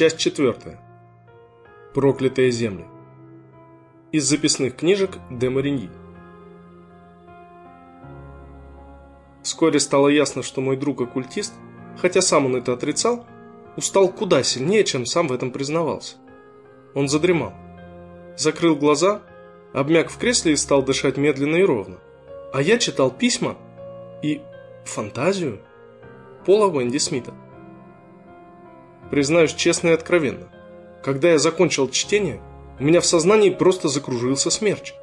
Часть четвертая. Проклятые земли. Из записных книжек де Мариньи. Вскоре стало ясно, что мой друг-оккультист, хотя сам он это отрицал, устал куда сильнее, чем сам в этом признавался. Он задремал. Закрыл глаза, обмяк в кресле и стал дышать медленно и ровно. А я читал письма и фантазию Пола Венди Смита. Признаюсь честно и откровенно. Когда я закончил чтение, у меня в сознании просто закружился смерч.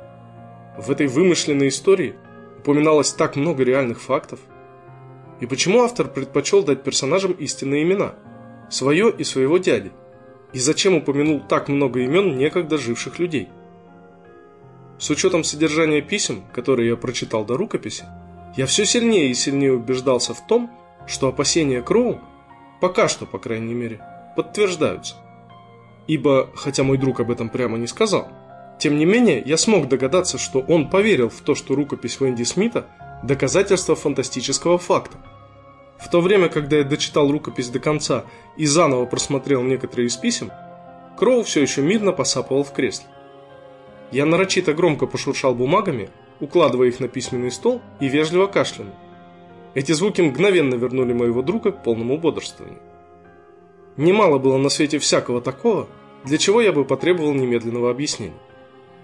В этой вымышленной истории упоминалось так много реальных фактов. И почему автор предпочел дать персонажам истинные имена? Свое и своего дяди. И зачем упомянул так много имен некогда живших людей? С учетом содержания писем, которые я прочитал до рукописи, я все сильнее и сильнее убеждался в том, что опасения Кроу Пока что, по крайней мере, подтверждаются. Ибо, хотя мой друг об этом прямо не сказал, тем не менее, я смог догадаться, что он поверил в то, что рукопись Венди Смита – доказательство фантастического факта. В то время, когда я дочитал рукопись до конца и заново просмотрел некоторые из писем, Кроу все еще мирно посапывал в кресле. Я нарочито громко пошуршал бумагами, укладывая их на письменный стол и вежливо кашлянул. Эти звуки мгновенно вернули моего друга к полному бодрствованию. Немало было на свете всякого такого, для чего я бы потребовал немедленного объяснения.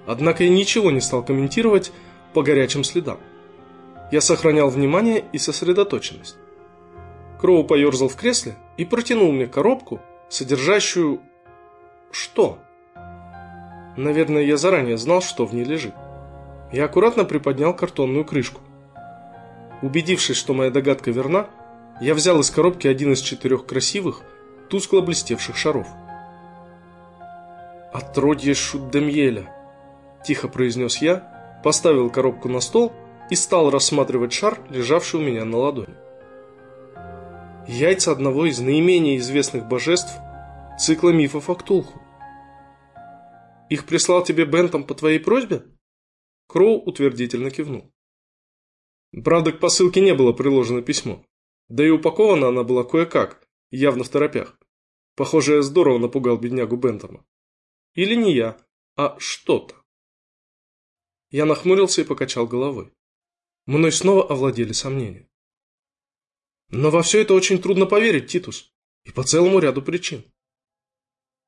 Однако я ничего не стал комментировать по горячим следам. Я сохранял внимание и сосредоточенность. Кроу поерзал в кресле и протянул мне коробку, содержащую... Что? Наверное, я заранее знал, что в ней лежит. Я аккуратно приподнял картонную крышку. Убедившись, что моя догадка верна, я взял из коробки один из четырех красивых, тускло блестевших шаров. «Отродье Шуддемьеля», – тихо произнес я, поставил коробку на стол и стал рассматривать шар, лежавший у меня на ладони. Яйца одного из наименее известных божеств цикла мифов о Ктулху. «Их прислал тебе Бентом по твоей просьбе?» Кроу утвердительно кивнул. Правда, к посылке не было приложено письмо. Да и упакована она была кое-как, явно в торопях. Похоже, я здорово напугал беднягу Бентома. Или не я, а что-то. Я нахмурился и покачал головой. Мной снова овладели сомнения. Но во все это очень трудно поверить, Титус. И по целому ряду причин.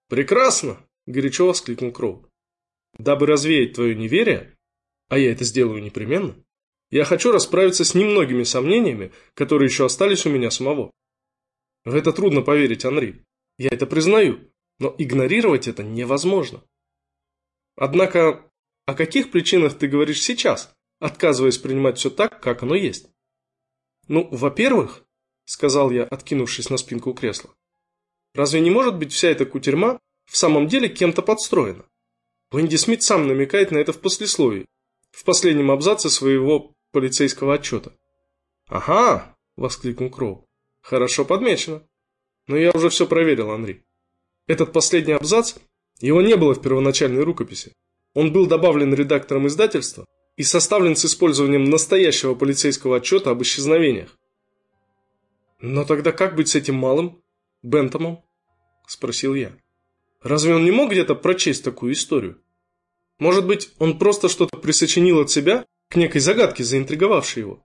«Прекрасно!» – горячо воскликнул Кроу. «Дабы развеять твое неверие, а я это сделаю непременно, я хочу расправиться с немногими сомнениями, которые еще остались у меня самого. В это трудно поверить, Анри. Я это признаю, но игнорировать это невозможно. Однако, о каких причинах ты говоришь сейчас, отказываясь принимать все так, как оно есть? Ну, во-первых, сказал я, откинувшись на спинку кресла, разве не может быть вся эта кутерьма в самом деле кем-то подстроена? Уэнди Смит сам намекает на это в послесловии, в последнем абзаце своего полицейского отчета. «Ага!» – воскликнул Кроу. «Хорошо подмечено. Но я уже все проверил, Анри. Этот последний абзац, его не было в первоначальной рукописи. Он был добавлен редактором издательства и составлен с использованием настоящего полицейского отчета об исчезновениях. «Но тогда как быть с этим малым? Бентомом?» – спросил я. «Разве он не мог где-то прочесть такую историю? Может быть, он просто что-то присочинил от себя к некой загадке, заинтриговавшей его.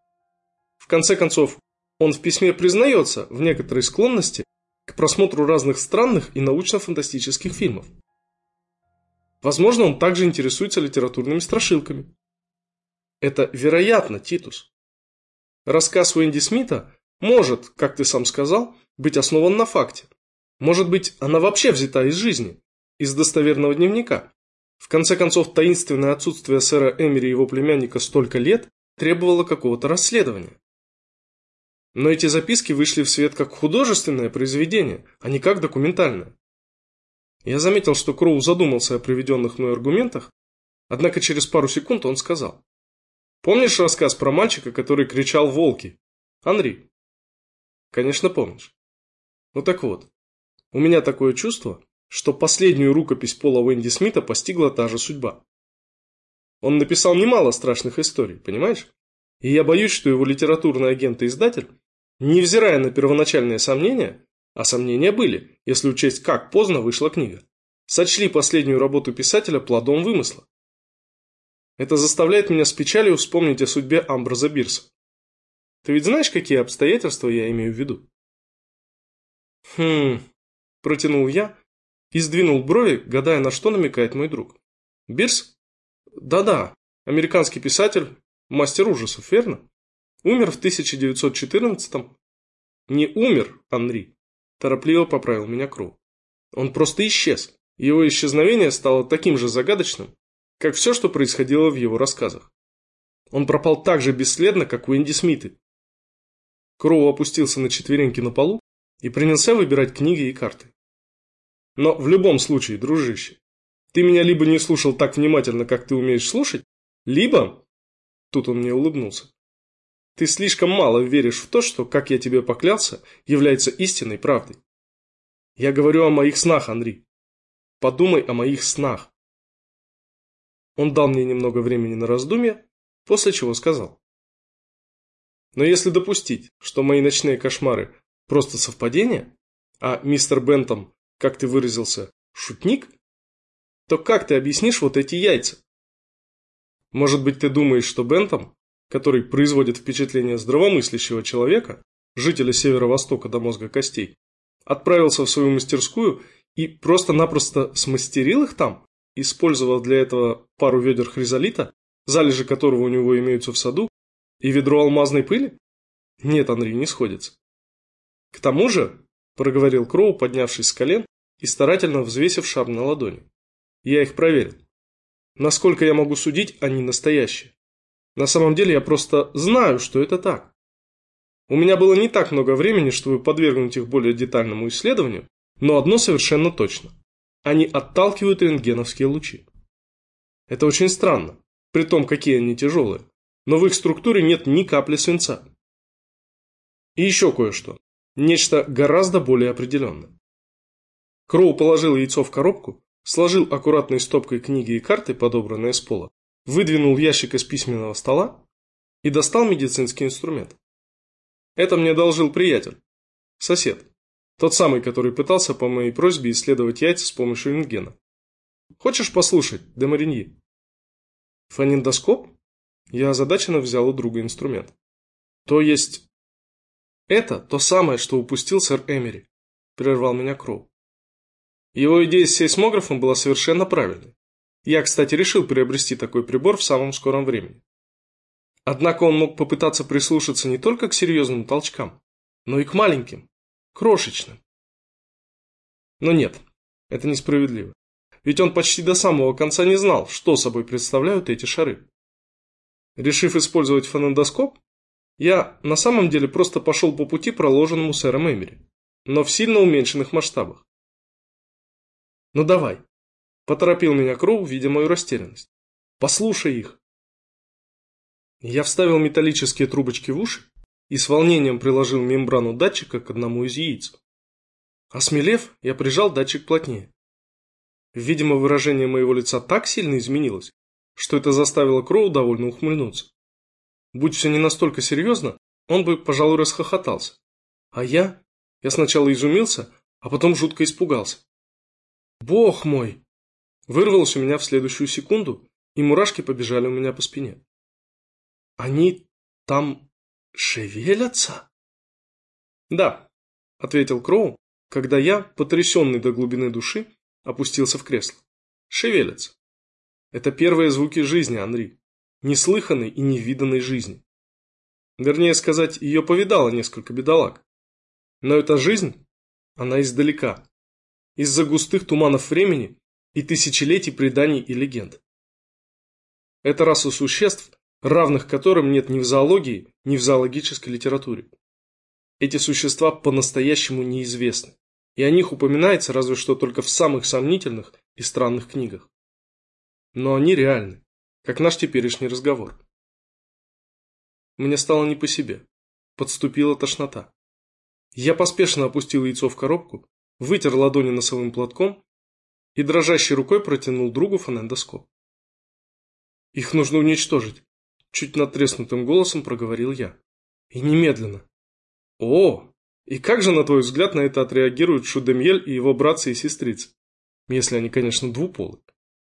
В конце концов, он в письме признается в некоторой склонности к просмотру разных странных и научно-фантастических фильмов. Возможно, он также интересуется литературными страшилками. Это вероятно, Титус. Рассказ Уэнди Смита может, как ты сам сказал, быть основан на факте. Может быть, она вообще взята из жизни, из достоверного дневника. В конце концов, таинственное отсутствие сэра Эмери и его племянника столько лет требовало какого-то расследования. Но эти записки вышли в свет как художественное произведение, а не как документальное. Я заметил, что Кроу задумался о приведенных мной аргументах, однако через пару секунд он сказал. «Помнишь рассказ про мальчика, который кричал «волки»? Анри?» «Конечно, помнишь. Ну так вот, у меня такое чувство, что последнюю рукопись Пола Уэнди Смита постигла та же судьба. Он написал немало страшных историй, понимаешь? И я боюсь, что его литературный агент и издатель, невзирая на первоначальные сомнения, А сомнения были, если учесть, как поздно вышла книга. Сочли последнюю работу писателя плодом вымысла. Это заставляет меня с печалью вспомнить о судьбе Амбраза Бирса. Ты ведь знаешь, какие обстоятельства я имею в виду? Хм, протянул я и сдвинул брови, гадая, на что намекает мой друг. Бирс? Да-да, американский писатель, мастер ужасов, верно? Умер в 1914-м. Не умер, Анри, торопливо поправил меня Кроу. Он просто исчез. Его исчезновение стало таким же загадочным, как все, что происходило в его рассказах. Он пропал так же бесследно, как у Энди Смиты. Кроу опустился на четвереньки на полу и принялся выбирать книги и карты. Но в любом случае, дружище, ты меня либо не слушал так внимательно, как ты умеешь слушать, либо... Тут он мне улыбнулся. Ты слишком мало веришь в то, что, как я тебе поклялся, является истинной правдой. Я говорю о моих снах, Андрей. Подумай о моих снах. Он дал мне немного времени на раздумье, после чего сказал. Но если допустить, что мои ночные кошмары просто совпадение, а мистер Бентом, как ты выразился, шутник, то как ты объяснишь вот эти яйца? Может быть, ты думаешь, что Бентом, который производит впечатление здравомыслящего человека, жителя северо-востока до мозга костей, отправился в свою мастерскую и просто-напросто смастерил их там, использовав для этого пару ведер хризолита, залежи которого у него имеются в саду, и ведро алмазной пыли? Нет, Андрей, не сходится. К тому же, проговорил Кроу, поднявшись с колен и старательно взвесив шар на ладони. Я их проверил. Насколько я могу судить, они настоящие. На самом деле я просто знаю, что это так. У меня было не так много времени, чтобы подвергнуть их более детальному исследованию, но одно совершенно точно. Они отталкивают рентгеновские лучи. Это очень странно, при том, какие они тяжелые, но в их структуре нет ни капли свинца. И еще кое-что. Нечто гораздо более определенное. Кроу положил яйцо в коробку, сложил аккуратной стопкой книги и карты, подобранные с пола, выдвинул ящик из письменного стола и достал медицинский инструмент. Это мне должил приятель, сосед, тот самый, который пытался по моей просьбе исследовать яйца с помощью рентгена. Хочешь послушать, де Мариньи? Фонендоскоп? Я озадаченно взял у друга инструмент. То есть... Это то самое, что упустил сэр Эмери, прервал меня Кроу. Его идея с сейсмографом была совершенно правильной. Я, кстати, решил приобрести такой прибор в самом скором времени. Однако он мог попытаться прислушаться не только к серьезным толчкам, но и к маленьким, крошечным. Но нет, это несправедливо. Ведь он почти до самого конца не знал, что собой представляют эти шары. Решив использовать фонендоскоп, я на самом деле просто пошел по пути, проложенному сэром Эмери, но в сильно уменьшенных масштабах. «Ну давай», – поторопил меня Кроу, видя мою растерянность. «Послушай их». Я вставил металлические трубочки в уши и с волнением приложил мембрану датчика к одному из яиц. Осмелев, я прижал датчик плотнее. Видимо, выражение моего лица так сильно изменилось, что это заставило Кроу довольно ухмыльнуться. Будь все не настолько серьезно, он бы, пожалуй, расхохотался. А я? Я сначала изумился, а потом жутко испугался. Бог мой! Вырвалось у меня в следующую секунду, и мурашки побежали у меня по спине. Они там шевелятся? Да, ответил Кроу, когда я, потрясенный до глубины души, опустился в кресло. Шевелятся. Это первые звуки жизни, Анри неслыханной и невиданной жизни. Вернее сказать, ее повидало несколько бедолаг. Но эта жизнь, она издалека, из-за густых туманов времени и тысячелетий преданий и легенд. Это раса существ, равных которым нет ни в зоологии, ни в зоологической литературе. Эти существа по-настоящему неизвестны, и о них упоминается разве что только в самых сомнительных и странных книгах. Но они реальны как наш теперешний разговор. Мне стало не по себе. Подступила тошнота. Я поспешно опустил яйцо в коробку, вытер ладони носовым платком и дрожащей рукой протянул другу фонендоскоп. «Их нужно уничтожить», – чуть натреснутым голосом проговорил я. «И немедленно». «О!» И как же, на твой взгляд, на это отреагируют Шудемьель и его братцы и сестрицы? Если они, конечно, двуполы.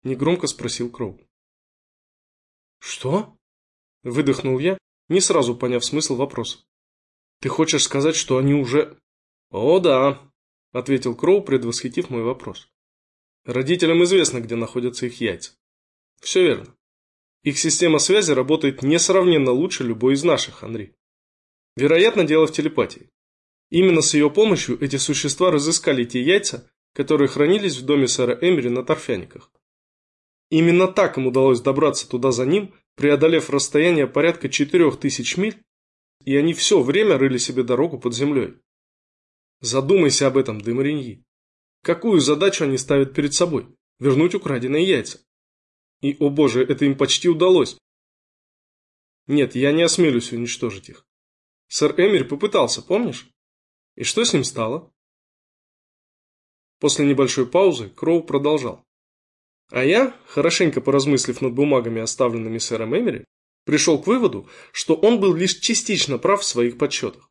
Негромко спросил Кроу. Что? Выдохнул я, не сразу поняв смысл вопроса. Ты хочешь сказать, что они уже... О, да, ответил Кроу, предвосхитив мой вопрос. Родителям известно, где находятся их яйца. Все верно. Их система связи работает несравненно лучше любой из наших, Анри. Вероятно, дело в телепатии. Именно с ее помощью эти существа разыскали те яйца, которые хранились в доме сэра Эмери на торфяниках. Именно так им удалось добраться туда за ним, преодолев расстояние порядка 4000 миль, и они все время рыли себе дорогу под землей. Задумайся об этом, Демариньи. Какую задачу они ставят перед собой? Вернуть украденные яйца. И, о боже, это им почти удалось. Нет, я не осмелюсь уничтожить их. Сэр Эмери попытался, помнишь? И что с ним стало? После небольшой паузы Кроу продолжал. А я, хорошенько поразмыслив над бумагами, оставленными сэром Эмери, пришел к выводу, что он был лишь частично прав в своих подсчетах.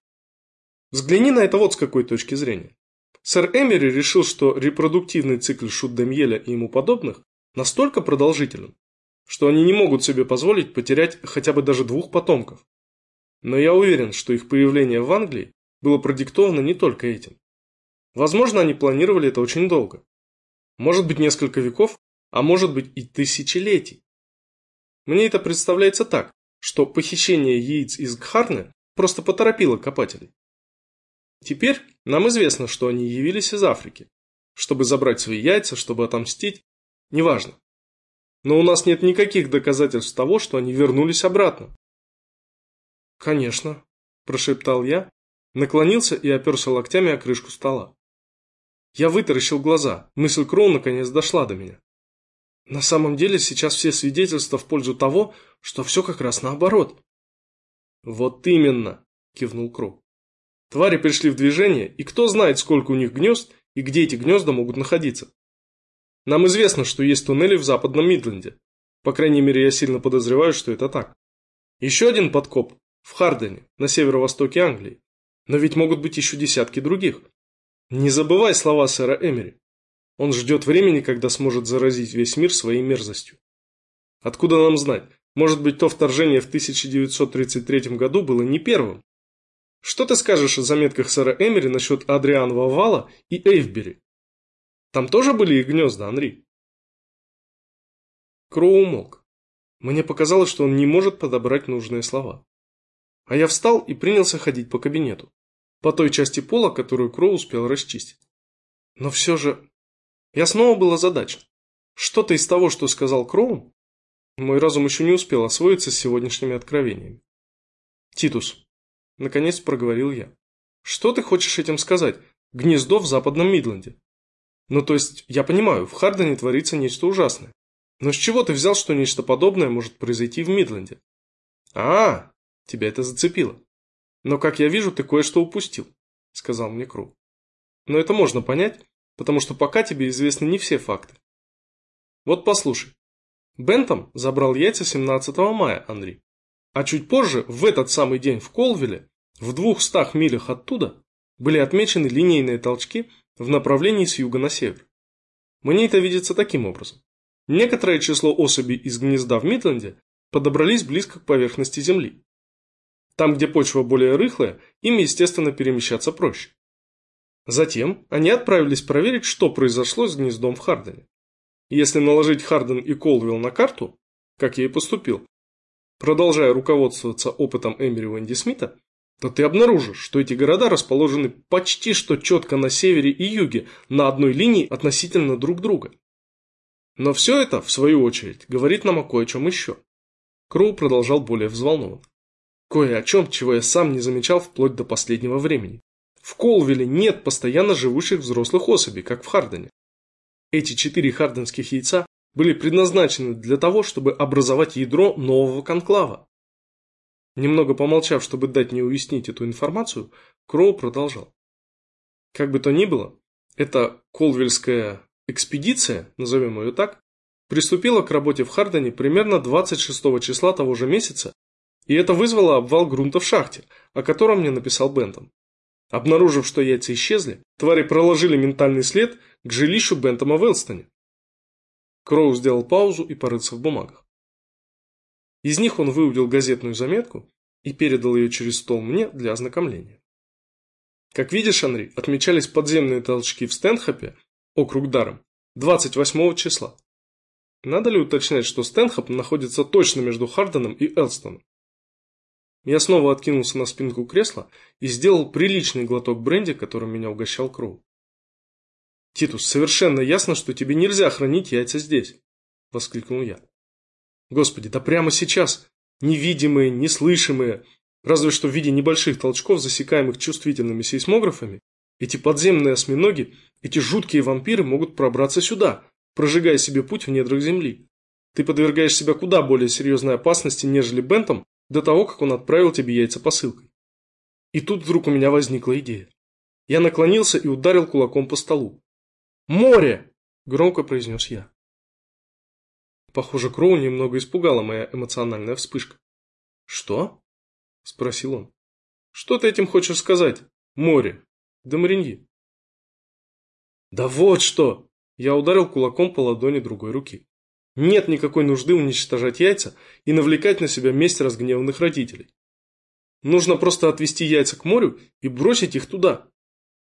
Взгляни на это вот с какой точки зрения. Сэр Эмери решил, что репродуктивный цикл Шут-Демьеля и ему подобных настолько продолжителен, что они не могут себе позволить потерять хотя бы даже двух потомков. Но я уверен, что их появление в Англии было продиктовано не только этим. Возможно, они планировали это очень долго. Может быть, несколько веков, а может быть и тысячелетий. Мне это представляется так, что похищение яиц из Гхарны просто поторопило копателей. Теперь нам известно, что они явились из Африки, чтобы забрать свои яйца, чтобы отомстить, неважно. Но у нас нет никаких доказательств того, что они вернулись обратно. «Конечно», – прошептал я, наклонился и оперся локтями о крышку стола. Я вытаращил глаза, мысль Кроу наконец дошла до меня. На самом деле сейчас все свидетельства в пользу того, что все как раз наоборот. «Вот именно», – кивнул Кроу. Твари пришли в движение, и кто знает, сколько у них гнезд и где эти гнезда могут находиться. Нам известно, что есть туннели в западном Мидленде. По крайней мере, я сильно подозреваю, что это так. Еще один подкоп в Хардене, на северо-востоке Англии. Но ведь могут быть еще десятки других. Не забывай слова сэра Эмери. Он ждет времени, когда сможет заразить весь мир своей мерзостью. Откуда нам знать? Может быть, то вторжение в 1933 году было не первым, что ты скажешь о заметках сэра Эмери насчет Адрианова вала и Эйвбери? Там тоже были их гнезда, Анри? Кроу умолк. Мне показалось, что он не может подобрать нужные слова. А я встал и принялся ходить по кабинету, по той части пола, которую Кроу успел расчистить. Но все же... Я снова был озадачен. Что-то из того, что сказал Кроу, мой разум еще не успел освоиться с сегодняшними откровениями. Титус, Наконец проговорил я. Что ты хочешь этим сказать? Гнездо в западном Мидленде. Ну то есть, я понимаю, в Хардене творится нечто ужасное. Но с чего ты взял, что нечто подобное может произойти в Мидленде? А, тебя это зацепило. Но, как я вижу, ты кое-что упустил, сказал мне Кру. Но это можно понять, потому что пока тебе известны не все факты. Вот послушай. Бентом забрал яйца 17 мая, Андрей. А чуть позже, в этот самый день в Колвилле, в двухстах милях оттуда, были отмечены линейные толчки в направлении с юга на север. Мне это видится таким образом. Некоторое число особей из гнезда в Мидленде подобрались близко к поверхности Земли. Там, где почва более рыхлая, им, естественно, перемещаться проще. Затем они отправились проверить, что произошло с гнездом в Хардене. Если наложить Харден и Колвилл на карту, как я и поступил, продолжая руководствоваться опытом Эмери Венди Смита, то ты обнаружишь, что эти города расположены почти что четко на севере и юге, на одной линии относительно друг друга. Но все это, в свою очередь, говорит нам о кое-чем еще. Кроу продолжал более взволнован. Кое о чем, чего я сам не замечал вплоть до последнего времени. В Колвилле нет постоянно живущих взрослых особей, как в Хардене. Эти четыре харденских яйца были предназначены для того, чтобы образовать ядро нового конклава. Немного помолчав, чтобы дать мне уяснить эту информацию, Кроу продолжал. Как бы то ни было, эта колвельская экспедиция, назовем ее так, приступила к работе в Хардене примерно 26 числа того же месяца, и это вызвало обвал грунта в шахте, о котором мне написал Бентон. Обнаружив, что яйца исчезли, твари проложили ментальный след к жилищу Бентома в. Кроу сделал паузу и порылся в бумагах. Из них он выудил газетную заметку и передал ее через стол мне для ознакомления. Как видишь, Анри, отмечались подземные толчки в Стэнхопе, округ Даром, 28 числа. Надо ли уточнять, что Стэнхоп находится точно между Харденом и Элстоном? Я снова откинулся на спинку кресла и сделал приличный глоток бренди, которым меня угощал Кроу. «Титус, совершенно ясно, что тебе нельзя хранить яйца здесь!» – воскликнул я. «Господи, да прямо сейчас! Невидимые, неслышимые, разве что в виде небольших толчков, засекаемых чувствительными сейсмографами, эти подземные осьминоги, эти жуткие вампиры могут пробраться сюда, прожигая себе путь в недрах земли. Ты подвергаешь себя куда более серьезной опасности, нежели Бентом, до того, как он отправил тебе яйца посылкой. И тут вдруг у меня возникла идея. Я наклонился и ударил кулаком по столу. «Море!» – громко произнес я. Похоже, Кроу немного испугала моя эмоциональная вспышка. «Что?» – спросил он. «Что ты этим хочешь сказать? Море. Да Мариньи». «Да вот что!» – я ударил кулаком по ладони другой руки. «Нет никакой нужды уничтожать яйца и навлекать на себя месть разгневанных родителей. Нужно просто отвезти яйца к морю и бросить их туда.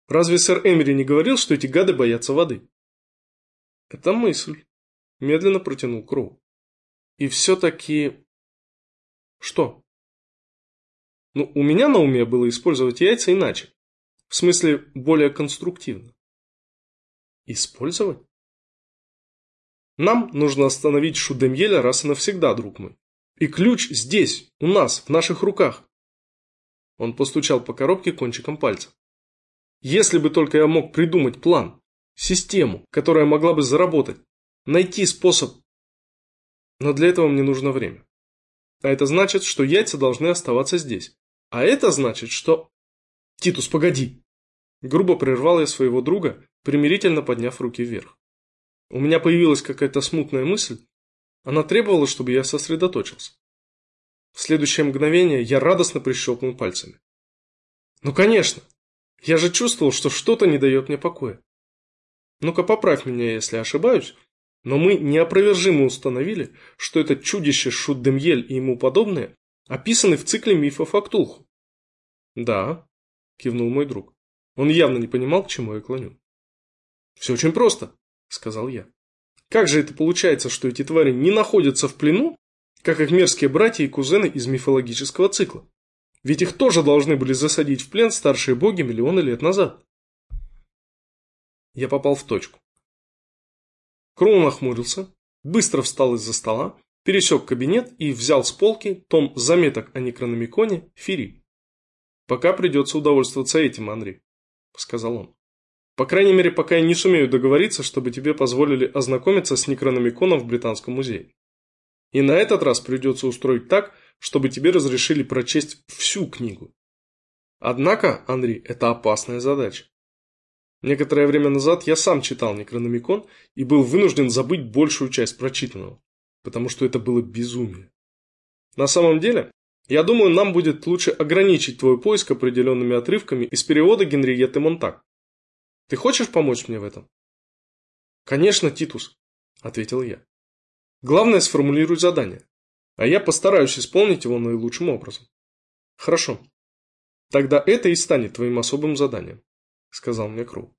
Разве сэр Эмери не говорил, что эти гады боятся воды? Это мысль. Медленно протянул Кроу. И все-таки... Что? Ну, у меня на уме было использовать яйца иначе. В смысле, более конструктивно. Использовать? Нам нужно остановить Шудемьеля раз и навсегда, друг мой. И ключ здесь, у нас, в наших руках. Он постучал по коробке кончиком пальца. Если бы только я мог придумать план, систему, которая могла бы заработать, найти способ. Но для этого мне нужно время. А это значит, что яйца должны оставаться здесь. А это значит, что... Титус, погоди! Грубо прервал я своего друга, примирительно подняв руки вверх. У меня появилась какая-то смутная мысль. Она требовала, чтобы я сосредоточился. В следующее мгновение я радостно прищелкнул пальцами. Ну конечно, я же чувствовал, что что-то не дает мне покоя. Ну-ка поправь меня, если ошибаюсь, но мы неопровержимо установили, что это чудище Шуддемьель и ему подобное описаны в цикле мифов о Ктулху. Да, кивнул мой друг. Он явно не понимал, к чему я клоню. Все очень просто, сказал я. Как же это получается, что эти твари не находятся в плену, как их мерзкие братья и кузены из мифологического цикла? Ведь их тоже должны были засадить в плен старшие боги миллионы лет назад. Я попал в точку. Кроу нахмурился, быстро встал из-за стола, пересек кабинет и взял с полки том заметок о некрономиконе Фири. «Пока придется удовольствоваться этим, Андрей», – сказал он. «По крайней мере, пока я не сумею договориться, чтобы тебе позволили ознакомиться с некрономиконом в Британском музее. И на этот раз придется устроить так, чтобы тебе разрешили прочесть всю книгу. Однако, Андрей, это опасная задача. Некоторое время назад я сам читал Некрономикон и был вынужден забыть большую часть прочитанного, потому что это было безумие. На самом деле, я думаю, нам будет лучше ограничить твой поиск определенными отрывками из перевода Генриетты Монтак. Ты хочешь помочь мне в этом? Конечно, Титус, ответил я. Главное, сформулируй задание. А я постараюсь исполнить его наилучшим образом. Хорошо. Тогда это и станет твоим особым заданием, сказал мне Кру.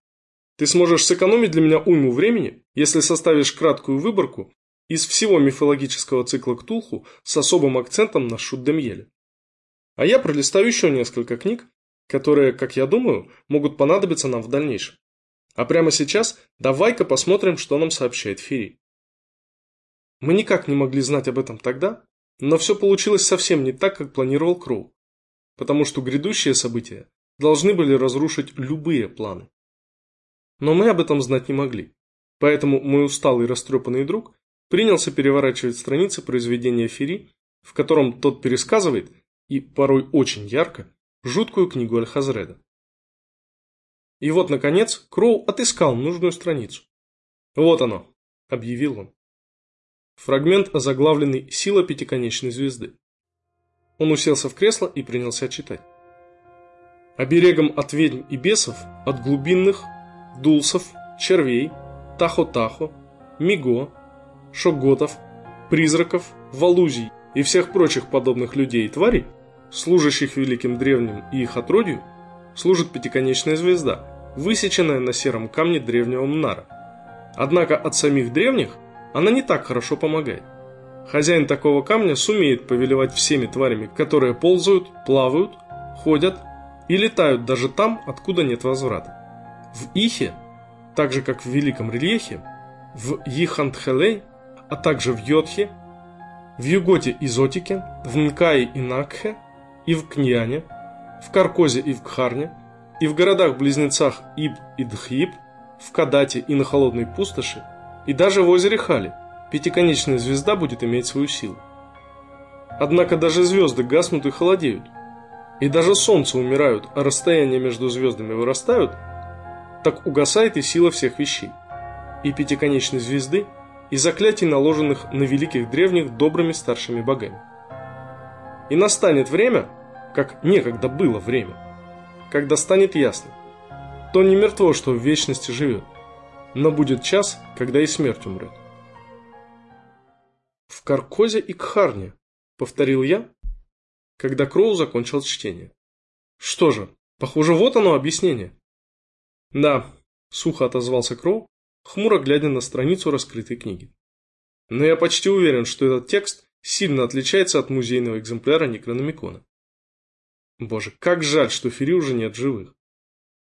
Ты сможешь сэкономить для меня уйму времени, если составишь краткую выборку из всего мифологического цикла Ктулху с особым акцентом на Шуддемьеле. А я пролистаю еще несколько книг, которые, как я думаю, могут понадобиться нам в дальнейшем. А прямо сейчас давай-ка посмотрим, что нам сообщает Фири. Мы никак не могли знать об этом тогда, но все получилось совсем не так, как планировал Кроу, потому что грядущие события должны были разрушить любые планы. Но мы об этом знать не могли, поэтому мой усталый растрепанный друг принялся переворачивать страницы произведения Фери, в котором тот пересказывает, и порой очень ярко, жуткую книгу Аль-Хазреда. И вот, наконец, Кроу отыскал нужную страницу. «Вот оно», – объявил он. Фрагмент, озаглавленный «Сила пятиконечной звезды». Он уселся в кресло и принялся читать. оберегом от ведьм и бесов, от глубинных, дулсов, червей, тахо-тахо, миго, шоготов, призраков, валузий и всех прочих подобных людей и тварей, служащих великим древним и их отродью, служит пятиконечная звезда, высеченная на сером камне древнего Мнара. Однако от самих древних она не так хорошо помогает. Хозяин такого камня сумеет повелевать всеми тварями, которые ползают, плавают, ходят и летают даже там, откуда нет возврата. В Ихе, так же как в Великом Рельефе, в Ихантхелей, а также в Йодхе, в Юготе и Зотике, в Нкае и Накхе, и в Кньяне, в Каркозе и в Кхарне, и в городах-близнецах Иб и Дхиб, в Кадате и на Холодной Пустоши, и даже в озере Хали, пятиконечная звезда будет иметь свою силу. Однако даже звезды гаснут и холодеют, и даже солнце умирают, а расстояния между звездами вырастают, так угасает и сила всех вещей, и пятиконечной звезды, и заклятий, наложенных на великих древних добрыми старшими богами. И настанет время, как некогда было время, когда станет ясно, то не мертво, что в вечности живет, но будет час, когда и смерть умрет. «В Каркозе и Кхарне», — повторил я, когда Кроу закончил чтение. «Что же, похоже, вот оно объяснение». «Да», — сухо отозвался Кроу, хмуро глядя на страницу раскрытой книги. «Но я почти уверен, что этот текст сильно отличается от музейного экземпляра Некрономикона. Боже, как жаль, что Фери уже нет живых.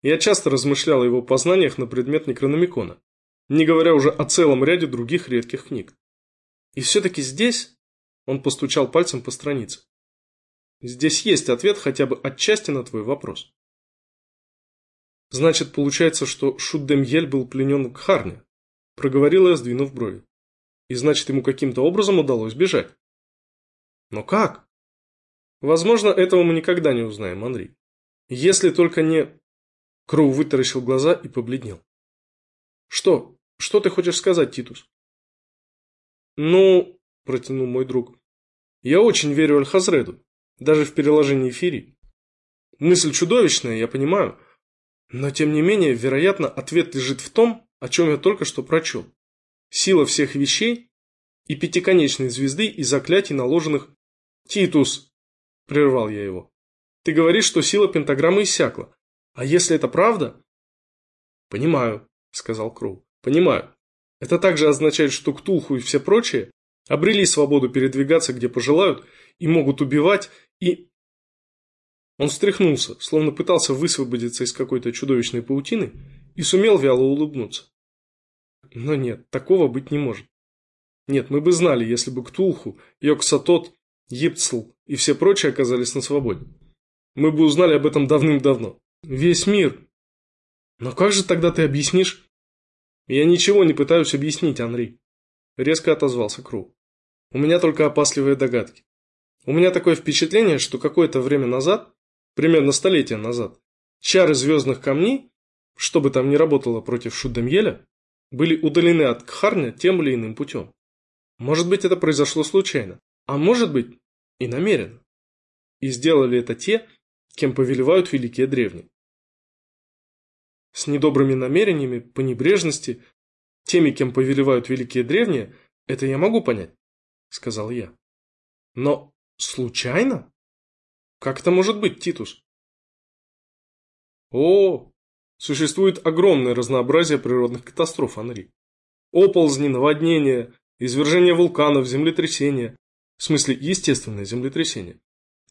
Я часто размышлял о его познаниях на предмет Некрономикона, не говоря уже о целом ряде других редких книг. И все-таки здесь он постучал пальцем по странице. Здесь есть ответ хотя бы отчасти на твой вопрос. Значит, получается, что Шуддемьель был пленен к Харне, проговорила я, сдвинув брови. И значит, ему каким-то образом удалось бежать. Но как? Возможно, этого мы никогда не узнаем, Андрей. Если только не... Кроу вытаращил глаза и побледнел. Что? Что ты хочешь сказать, Титус? Ну, протянул мой друг, я очень верю Аль-Хазреду, даже в переложении Фири. Мысль чудовищная, я понимаю, но тем не менее, вероятно, ответ лежит в том, о чем я только что прочел. Сила всех вещей и пятиконечной звезды и заклятий, наложенных... Титус, прервал я его. Ты говоришь, что сила пентаграммы иссякла. А если это правда? Понимаю, сказал Кроу. Понимаю. Это также означает, что Ктулху и все прочие обрели свободу передвигаться, где пожелают, и могут убивать, и... Он встряхнулся, словно пытался высвободиться из какой-то чудовищной паутины, и сумел вяло улыбнуться. Но нет, такого быть не может. Нет, мы бы знали, если бы Ктулху, Йоксатот, Епцл и все прочие оказались на свободе. Мы бы узнали об этом давным-давно. Весь мир. Но как же тогда ты объяснишь? Я ничего не пытаюсь объяснить, Анри. Резко отозвался Кру. У меня только опасливые догадки. У меня такое впечатление, что какое-то время назад, примерно столетие назад, чары звездных камней, что бы там ни работало против Шудемьеля, были удалены от Кхарня тем или иным путем. Может быть, это произошло случайно, а может быть и намеренно. И сделали это те, кем повелевают великие древние. С недобрыми намерениями, по небрежности, теми, кем повелевают великие древние, это я могу понять, сказал я. Но случайно? Как это может быть, Титус? О, существует огромное разнообразие природных катастроф, Анри. Оползни, наводнения, извержения вулканов, землетрясения. В смысле, естественное землетрясение.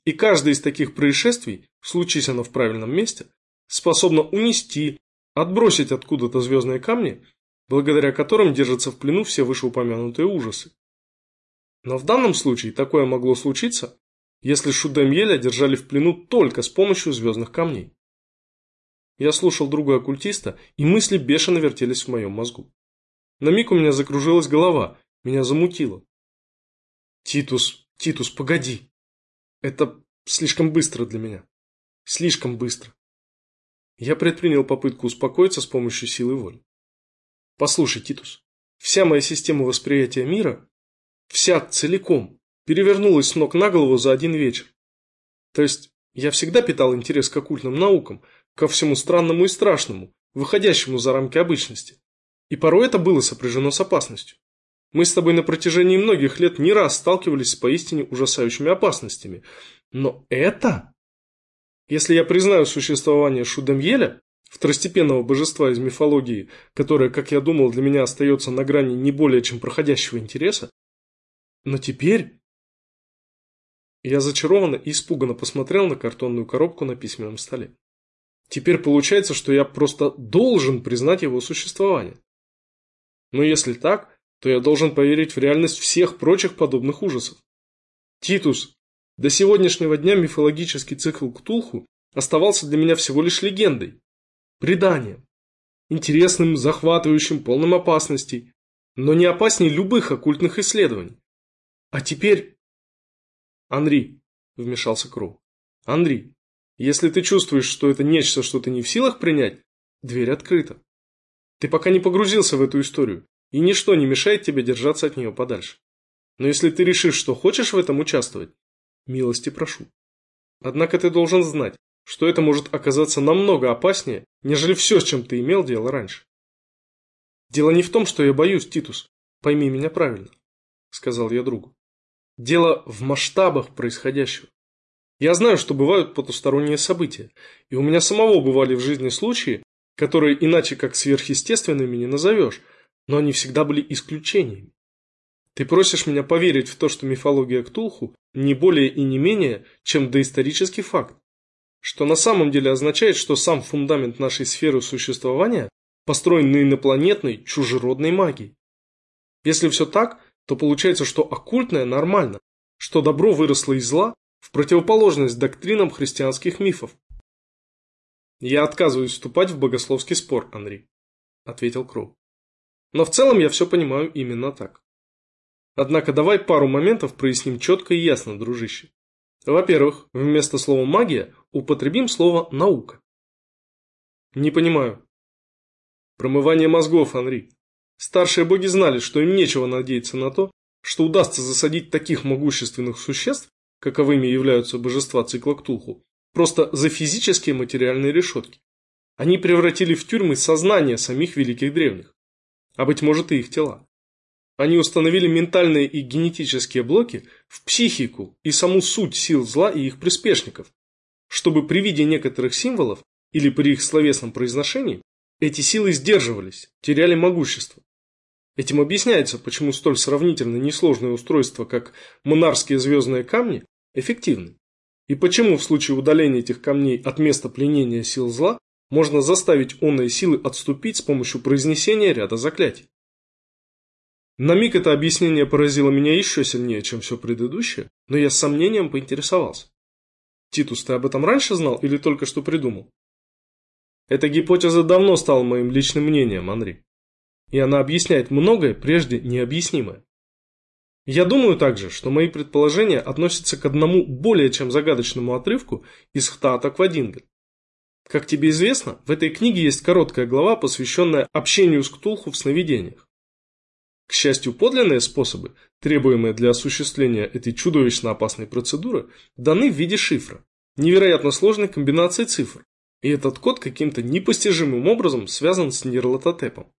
И каждое из таких происшествий, случись оно в правильном месте, способно унести, отбросить откуда-то звездные камни, благодаря которым держатся в плену все вышеупомянутые ужасы. Но в данном случае такое могло случиться, если Шудемьеля держали в плену только с помощью звездных камней. Я слушал друга оккультиста, и мысли бешено вертелись в моем мозгу. На миг у меня закружилась голова, меня замутило. «Титус, Титус, погоди!» Это слишком быстро для меня. Слишком быстро. Я предпринял попытку успокоиться с помощью силы воли. Послушай, Титус, вся моя система восприятия мира, вся целиком, перевернулась с ног на голову за один вечер. То есть, Я всегда питал интерес к оккультным наукам, ко всему странному и страшному, выходящему за рамки обычности. И порой это было сопряжено с опасностью. Мы с тобой на протяжении многих лет не раз сталкивались с поистине ужасающими опасностями. Но это... Если я признаю существование Шудемьеля, второстепенного божества из мифологии, которое, как я думал, для меня остается на грани не более чем проходящего интереса, но теперь... Я зачарованно и испуганно посмотрел на картонную коробку на письменном столе. Теперь получается, что я просто должен признать его существование. Но если так, то я должен поверить в реальность всех прочих подобных ужасов. Титус, до сегодняшнего дня мифологический цикл Ктулху оставался для меня всего лишь легендой, преданием, интересным, захватывающим, полным опасностей, но не опаснее любых оккультных исследований. А теперь... Анри, вмешался Кроу. Анри, если ты чувствуешь, что это нечто, что ты не в силах принять, дверь открыта. Ты пока не погрузился в эту историю, и ничто не мешает тебе держаться от нее подальше. Но если ты решишь, что хочешь в этом участвовать, милости прошу. Однако ты должен знать, что это может оказаться намного опаснее, нежели все, с чем ты имел дело раньше. Дело не в том, что я боюсь, Титус, пойми меня правильно, сказал я другу. Дело в масштабах происходящего. Я знаю, что бывают потусторонние события, и у меня самого бывали в жизни случаи, которые иначе как сверхъестественными не назовешь, но они всегда были исключениями. Ты просишь меня поверить в то, что мифология Ктулху не более и не менее, чем доисторический факт, что на самом деле означает, что сам фундамент нашей сферы существования построен на инопланетной, чужеродной магии. Если все так, то получается, что оккультное нормально, что добро выросло из зла в противоположность доктринам христианских мифов. «Я отказываюсь вступать в богословский спор, Анри», – ответил Кроу. «Но в целом я все понимаю именно так. Однако давай пару моментов проясним четко и ясно, дружище. Во-первых, вместо слова «магия» употребим слово «наука». Не понимаю. Промывание мозгов, Анри. Старшие боги знали, что им нечего надеяться на то, что удастся засадить таких могущественных существ, каковыми являются божества цикла Ктулху, просто за физические материальные решетки. Они превратили в тюрьмы сознание самих великих древних, а быть может и их тела. Они установили ментальные и генетические блоки в психику и саму суть сил зла и их приспешников, чтобы при виде некоторых символов или при их словесном произношении эти силы сдерживались, теряли могущество. Этим объясняется, почему столь сравнительно несложное устройство, как монарские звездные камни, эффективны. И почему в случае удаления этих камней от места пленения сил зла можно заставить онные силы отступить с помощью произнесения ряда заклятий. На миг это объяснение поразило меня еще сильнее, чем все предыдущее, но я с сомнением поинтересовался. Титус, ты об этом раньше знал или только что придумал? Эта гипотеза давно стала моим личным мнением, Анри. И она объясняет многое, прежде необъяснимое. Я думаю также, что мои предположения относятся к одному более чем загадочному отрывку из Хтаата Квадингель. Как тебе известно, в этой книге есть короткая глава, посвященная общению с Ктулху в сновидениях. К счастью, подлинные способы, требуемые для осуществления этой чудовищно опасной процедуры, даны в виде шифра, невероятно сложной комбинации цифр, и этот код каким-то непостижимым образом связан с нейролототепом.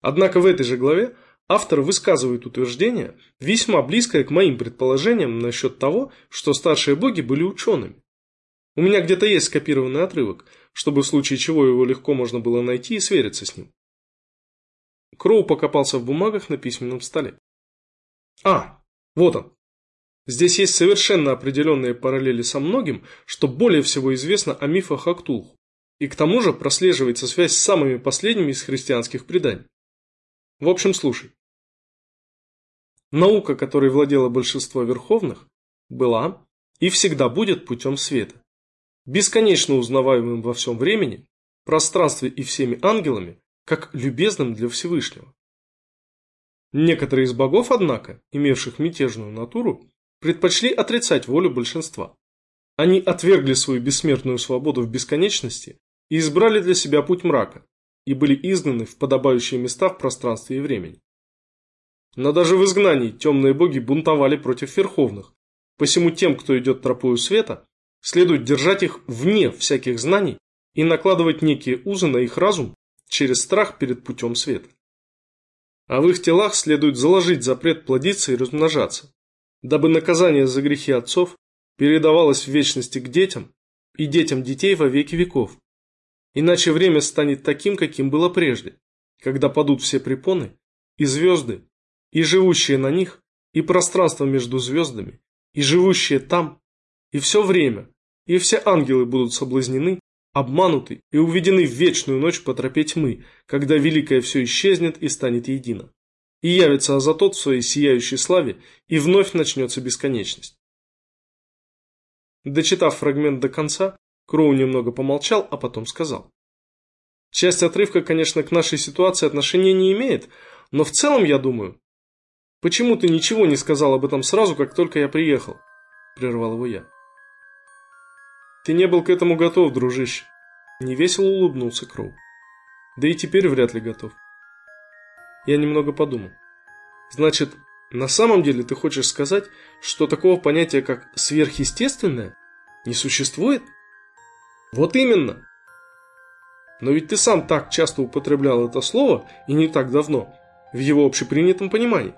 Однако в этой же главе автор высказывает утверждение, весьма близкое к моим предположениям насчет того, что старшие боги были учеными. У меня где-то есть скопированный отрывок, чтобы в случае чего его легко можно было найти и свериться с ним. Кроу покопался в бумагах на письменном столе. А, вот он. Здесь есть совершенно определенные параллели со многим, что более всего известно о мифах о Ктулху. И к тому же прослеживается связь с самыми последними из христианских преданий. В общем, слушай. Наука, которой владело большинство верховных, была и всегда будет путем света. Бесконечно узнаваемым во всем времени, пространстве и всеми ангелами, как любезным для Всевышнего. Некоторые из богов, однако, имевших мятежную натуру, предпочли отрицать волю большинства. Они отвергли свою бессмертную свободу в бесконечности и избрали для себя путь мрака, и были изгнаны в подобающие места в пространстве и времени. Но даже в изгнании темные боги бунтовали против верховных, посему тем, кто идет тропою света, следует держать их вне всяких знаний и накладывать некие узы на их разум через страх перед путем света. А в их телах следует заложить запрет плодиться и размножаться, дабы наказание за грехи отцов передавалось в вечности к детям и детям детей во веки веков. Иначе время станет таким, каким было прежде, когда падут все препоны, и звезды, и живущие на них, и пространство между звездами, и живущие там, и все время, и все ангелы будут соблазнены, обмануты и уведены в вечную ночь по тропе тьмы, когда великое все исчезнет и станет едино. И явится Азатот в своей сияющей славе, и вновь начнется бесконечность. Дочитав фрагмент до конца, Кроу немного помолчал, а потом сказал. Часть отрывка, конечно, к нашей ситуации отношения не имеет, но в целом, я думаю... Почему ты ничего не сказал об этом сразу, как только я приехал? Прервал его я. Ты не был к этому готов, дружище. Невесело улыбнулся Кроу. Да и теперь вряд ли готов. Я немного подумал. Значит, на самом деле ты хочешь сказать, что такого понятия, как сверхъестественное, не существует? Вот именно. Но ведь ты сам так часто употреблял это слово, и не так давно, в его общепринятом понимании.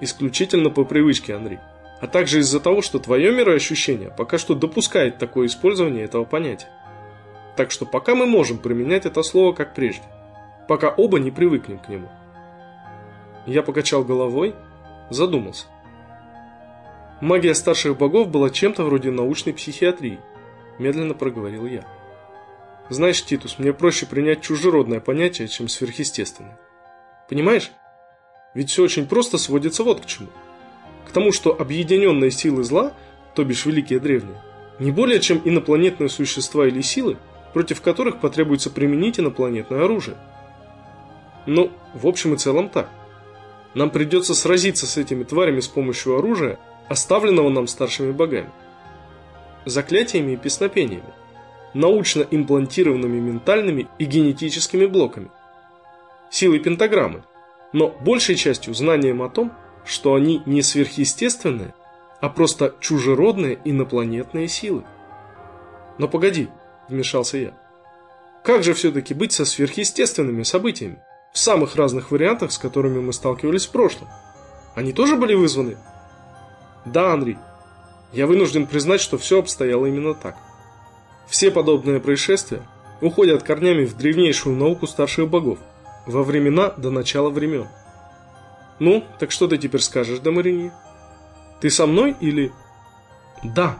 Исключительно по привычке, Андрей. А также из-за того, что твое мироощущение пока что допускает такое использование этого понятия. Так что пока мы можем применять это слово как прежде. Пока оба не привыкнем к нему. Я покачал головой, задумался. Магия старших богов была чем-то вроде научной психиатрии, медленно проговорил я. Знаешь, Титус, мне проще принять чужеродное понятие, чем сверхъестественное. Понимаешь? Ведь все очень просто сводится вот к чему. К тому, что объединенные силы зла, то бишь великие древние, не более чем инопланетные существа или силы, против которых потребуется применить инопланетное оружие. Ну, в общем и целом так. Нам придется сразиться с этими тварями с помощью оружия, оставленного нам старшими богами. Заклятиями и песнопениями, научно имплантированными ментальными и генетическими блоками, силой пентаграммы, но большей частью знанием о том, что они не сверхъестественные, а просто чужеродные инопланетные силы. Но погоди, вмешался я. Как же все-таки быть со сверхъестественными событиями? В самых разных вариантах, с которыми мы сталкивались в прошлом. Они тоже были вызваны? Да, Андрей. Я вынужден признать, что все обстояло именно так. Все подобные происшествия уходят корнями в древнейшую науку старших богов, во времена до начала времен. Ну, так что ты теперь скажешь, Дамарини? Ты со мной или... Да,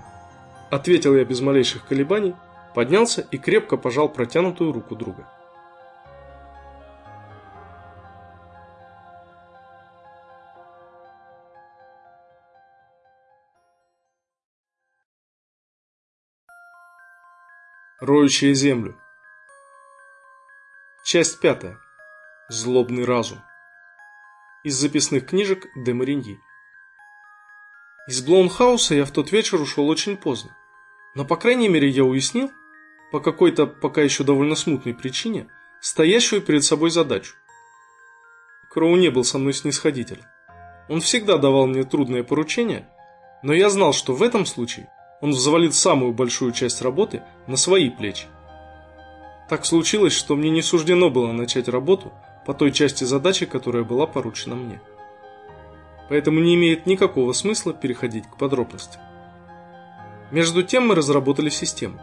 ответил я без малейших колебаний, поднялся и крепко пожал протянутую руку друга. Роющая землю. Часть пятая. Злобный разум. Из записных книжек де Мариньи. Из Блоунхауса я в тот вечер ушел очень поздно. Но, по крайней мере, я уяснил, по какой-то пока еще довольно смутной причине, стоящую перед собой задачу. Кроу не был со мной снисходителен. Он всегда давал мне трудные поручения, но я знал, что в этом случае он взвалит самую большую часть работы на свои плечи. Так случилось, что мне не суждено было начать работу по той части задачи, которая была поручена мне. Поэтому не имеет никакого смысла переходить к подробностям. Между тем мы разработали систему,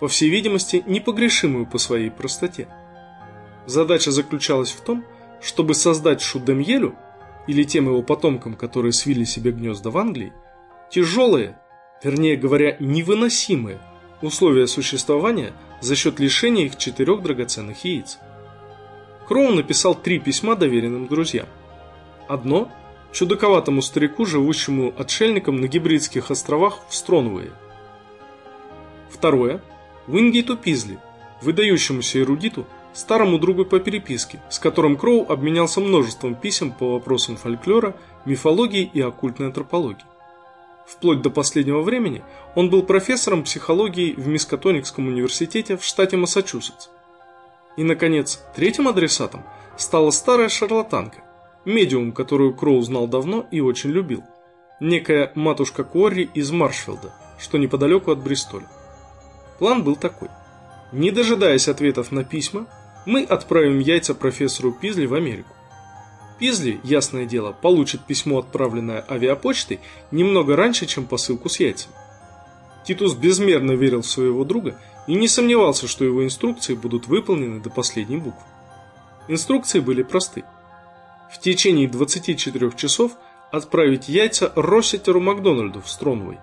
по всей видимости, непогрешимую по своей простоте. Задача заключалась в том, чтобы создать Шудемьелю, или тем его потомкам, которые свили себе гнезда в Англии, тяжелые вернее говоря, невыносимые условия существования за счет лишения их четырех драгоценных яиц. Кроу написал три письма доверенным друзьям. Одно – чудаковатому старику, живущему отшельником на гибридских островах в Стронвее. Второе – Уингейту Пизли, выдающемуся эрудиту, старому другу по переписке, с которым Кроу обменялся множеством писем по вопросам фольклора, мифологии и оккультной антропологии. Вплоть до последнего времени он был профессором психологии в Мискатоникском университете в штате Массачусетс. И, наконец, третьим адресатом стала старая шарлатанка, медиум, которую Кроу знал давно и очень любил, некая матушка Корри из Маршфилда, что неподалеку от Бристоля. План был такой. Не дожидаясь ответов на письма, мы отправим яйца профессору Пизли в Америку. Пизли, ясное дело, получит письмо, отправленное авиапочтой, немного раньше, чем посылку с яйцами. Титус безмерно верил в своего друга и не сомневался, что его инструкции будут выполнены до последней буквы. Инструкции были просты. В течение 24 часов отправить яйца Россетеру Макдональду в Стронвей.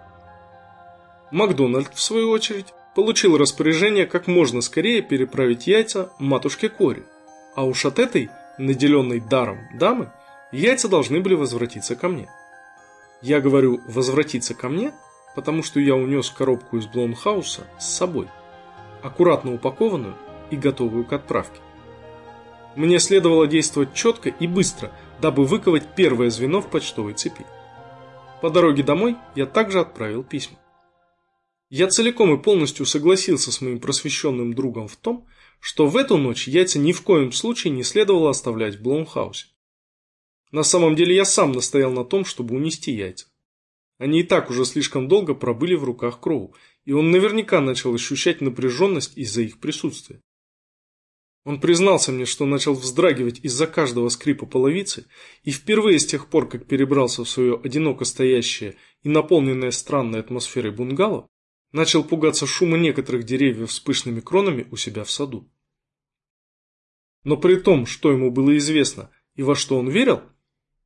Макдональд, в свою очередь, получил распоряжение как можно скорее переправить яйца матушке Кори, а уж от этой, наделенной даром дамы, яйца должны были возвратиться ко мне. Я говорю «возвратиться ко мне», потому что я унес коробку из Блоунхауса с собой, аккуратно упакованную и готовую к отправке. Мне следовало действовать четко и быстро, дабы выковать первое звено в почтовой цепи. По дороге домой я также отправил письма. Я целиком и полностью согласился с моим просвещенным другом в том, что в эту ночь яйца ни в коем случае не следовало оставлять в Блоунхаусе. На самом деле я сам настоял на том, чтобы унести яйца. Они и так уже слишком долго пробыли в руках Кроу, и он наверняка начал ощущать напряженность из-за их присутствия. Он признался мне, что начал вздрагивать из-за каждого скрипа половицы, и впервые с тех пор, как перебрался в свое одиноко стоящее и наполненное странной атмосферой бунгало, начал пугаться шума некоторых деревьев с пышными кронами у себя в саду. Но при том, что ему было известно и во что он верил,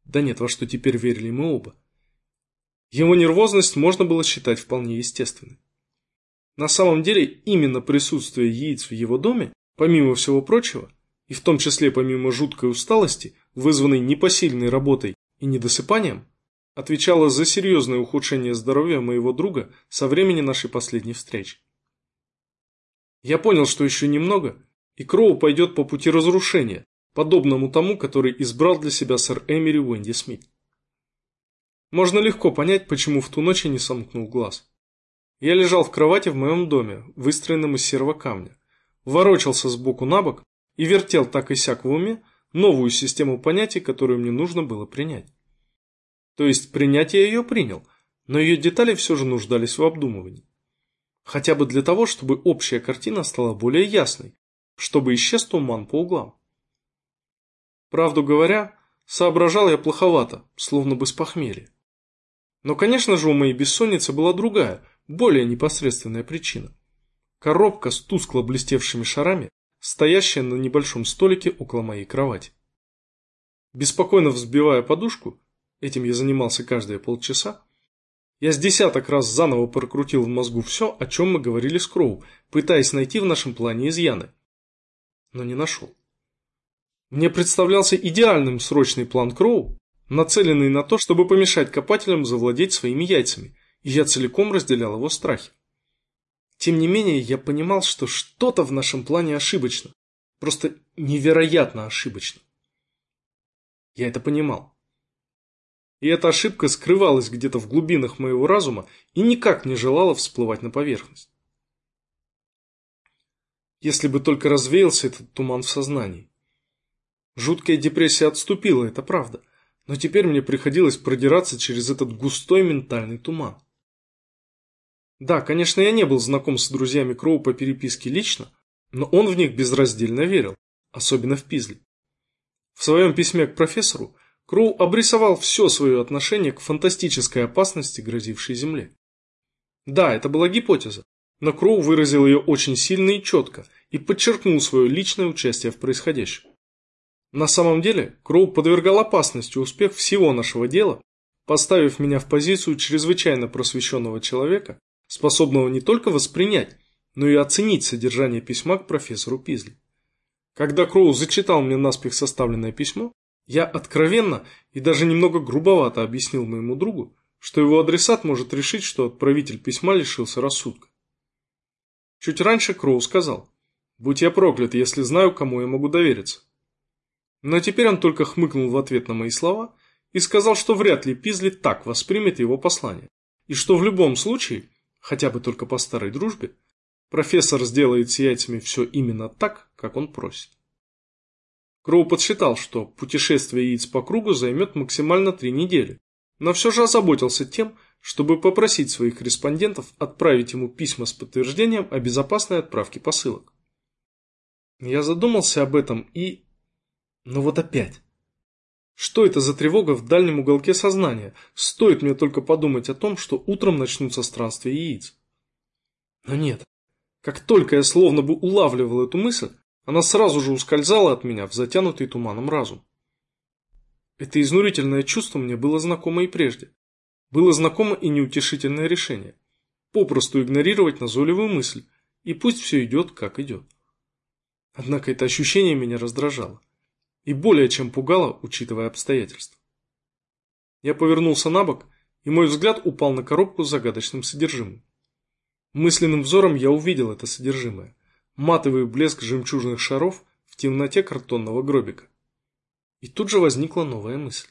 да нет, во что теперь верили мы оба, его нервозность можно было считать вполне естественной. На самом деле, именно присутствие яиц в его доме Помимо всего прочего, и в том числе помимо жуткой усталости, вызванной непосильной работой и недосыпанием, отвечала за серьезное ухудшение здоровья моего друга со времени нашей последней встречи. Я понял, что еще немного, и Кроу пойдет по пути разрушения, подобному тому, который избрал для себя сэр Эмери Уэнди Смит. Можно легко понять, почему в ту ночь я не сомкнул глаз. Я лежал в кровати в моем доме, выстроенном из серого камня, ворочался с боку на бок и вертел так и сяк в уме новую систему понятий, которую мне нужно было принять. То есть принять я ее принял, но ее детали все же нуждались в обдумывании. Хотя бы для того, чтобы общая картина стала более ясной, чтобы исчез туман по углам. Правду говоря, соображал я плоховато, словно бы с похмелья. Но, конечно же, у моей бессонницы была другая, более непосредственная причина. Коробка с тускло блестевшими шарами, стоящая на небольшом столике около моей кровати. Беспокойно взбивая подушку, этим я занимался каждые полчаса, я с десяток раз заново прокрутил в мозгу все, о чем мы говорили с Кроу, пытаясь найти в нашем плане изъяны. Но не нашел. Мне представлялся идеальным срочный план Кроу, нацеленный на то, чтобы помешать копателям завладеть своими яйцами, я целиком разделял его страхи. Тем не менее, я понимал, что что-то в нашем плане ошибочно. Просто невероятно ошибочно. Я это понимал. И эта ошибка скрывалась где-то в глубинах моего разума и никак не желала всплывать на поверхность. Если бы только развеялся этот туман в сознании. Жуткая депрессия отступила, это правда. Но теперь мне приходилось продираться через этот густой ментальный туман. Да, конечно, я не был знаком с друзьями Кроу по переписке лично, но он в них безраздельно верил, особенно в Пизли. В своем письме к профессору Кроу обрисовал все свое отношение к фантастической опасности, грозившей Земле. Да, это была гипотеза, но Кроу выразил ее очень сильно и четко и подчеркнул свое личное участие в происходящем. На самом деле, Кроу подвергал опасности успех всего нашего дела, поставив меня в позицию чрезвычайно просвещенного человека, способного не только воспринять, но и оценить содержание письма к профессору Пизли. Когда Кроу зачитал мне наспех составленное письмо, я откровенно и даже немного грубовато объяснил моему другу, что его адресат может решить, что отправитель письма лишился рассудка. Чуть раньше Кроу сказал, «Будь я проклят, если знаю, кому я могу довериться». Но теперь он только хмыкнул в ответ на мои слова и сказал, что вряд ли Пизли так воспримет его послание, и что в любом случае хотя бы только по старой дружбе, профессор сделает яйцами все именно так, как он просит. Кроу подсчитал, что путешествие яиц по кругу займет максимально три недели, но все же озаботился тем, чтобы попросить своих корреспондентов отправить ему письма с подтверждением о безопасной отправке посылок. Я задумался об этом и... Ну вот опять. Что это за тревога в дальнем уголке сознания? Стоит мне только подумать о том, что утром начнутся странствия яиц. Но нет. Как только я словно бы улавливал эту мысль, она сразу же ускользала от меня в затянутый туманом разум. Это изнурительное чувство мне было знакомо и прежде. Было знакомо и неутешительное решение. Попросту игнорировать назойливую мысль, и пусть все идет, как идет. Однако это ощущение меня раздражало. И более чем пугало, учитывая обстоятельства. Я повернулся на бок, и мой взгляд упал на коробку с загадочным содержимым. Мысленным взором я увидел это содержимое. Матовый блеск жемчужных шаров в темноте картонного гробика. И тут же возникла новая мысль.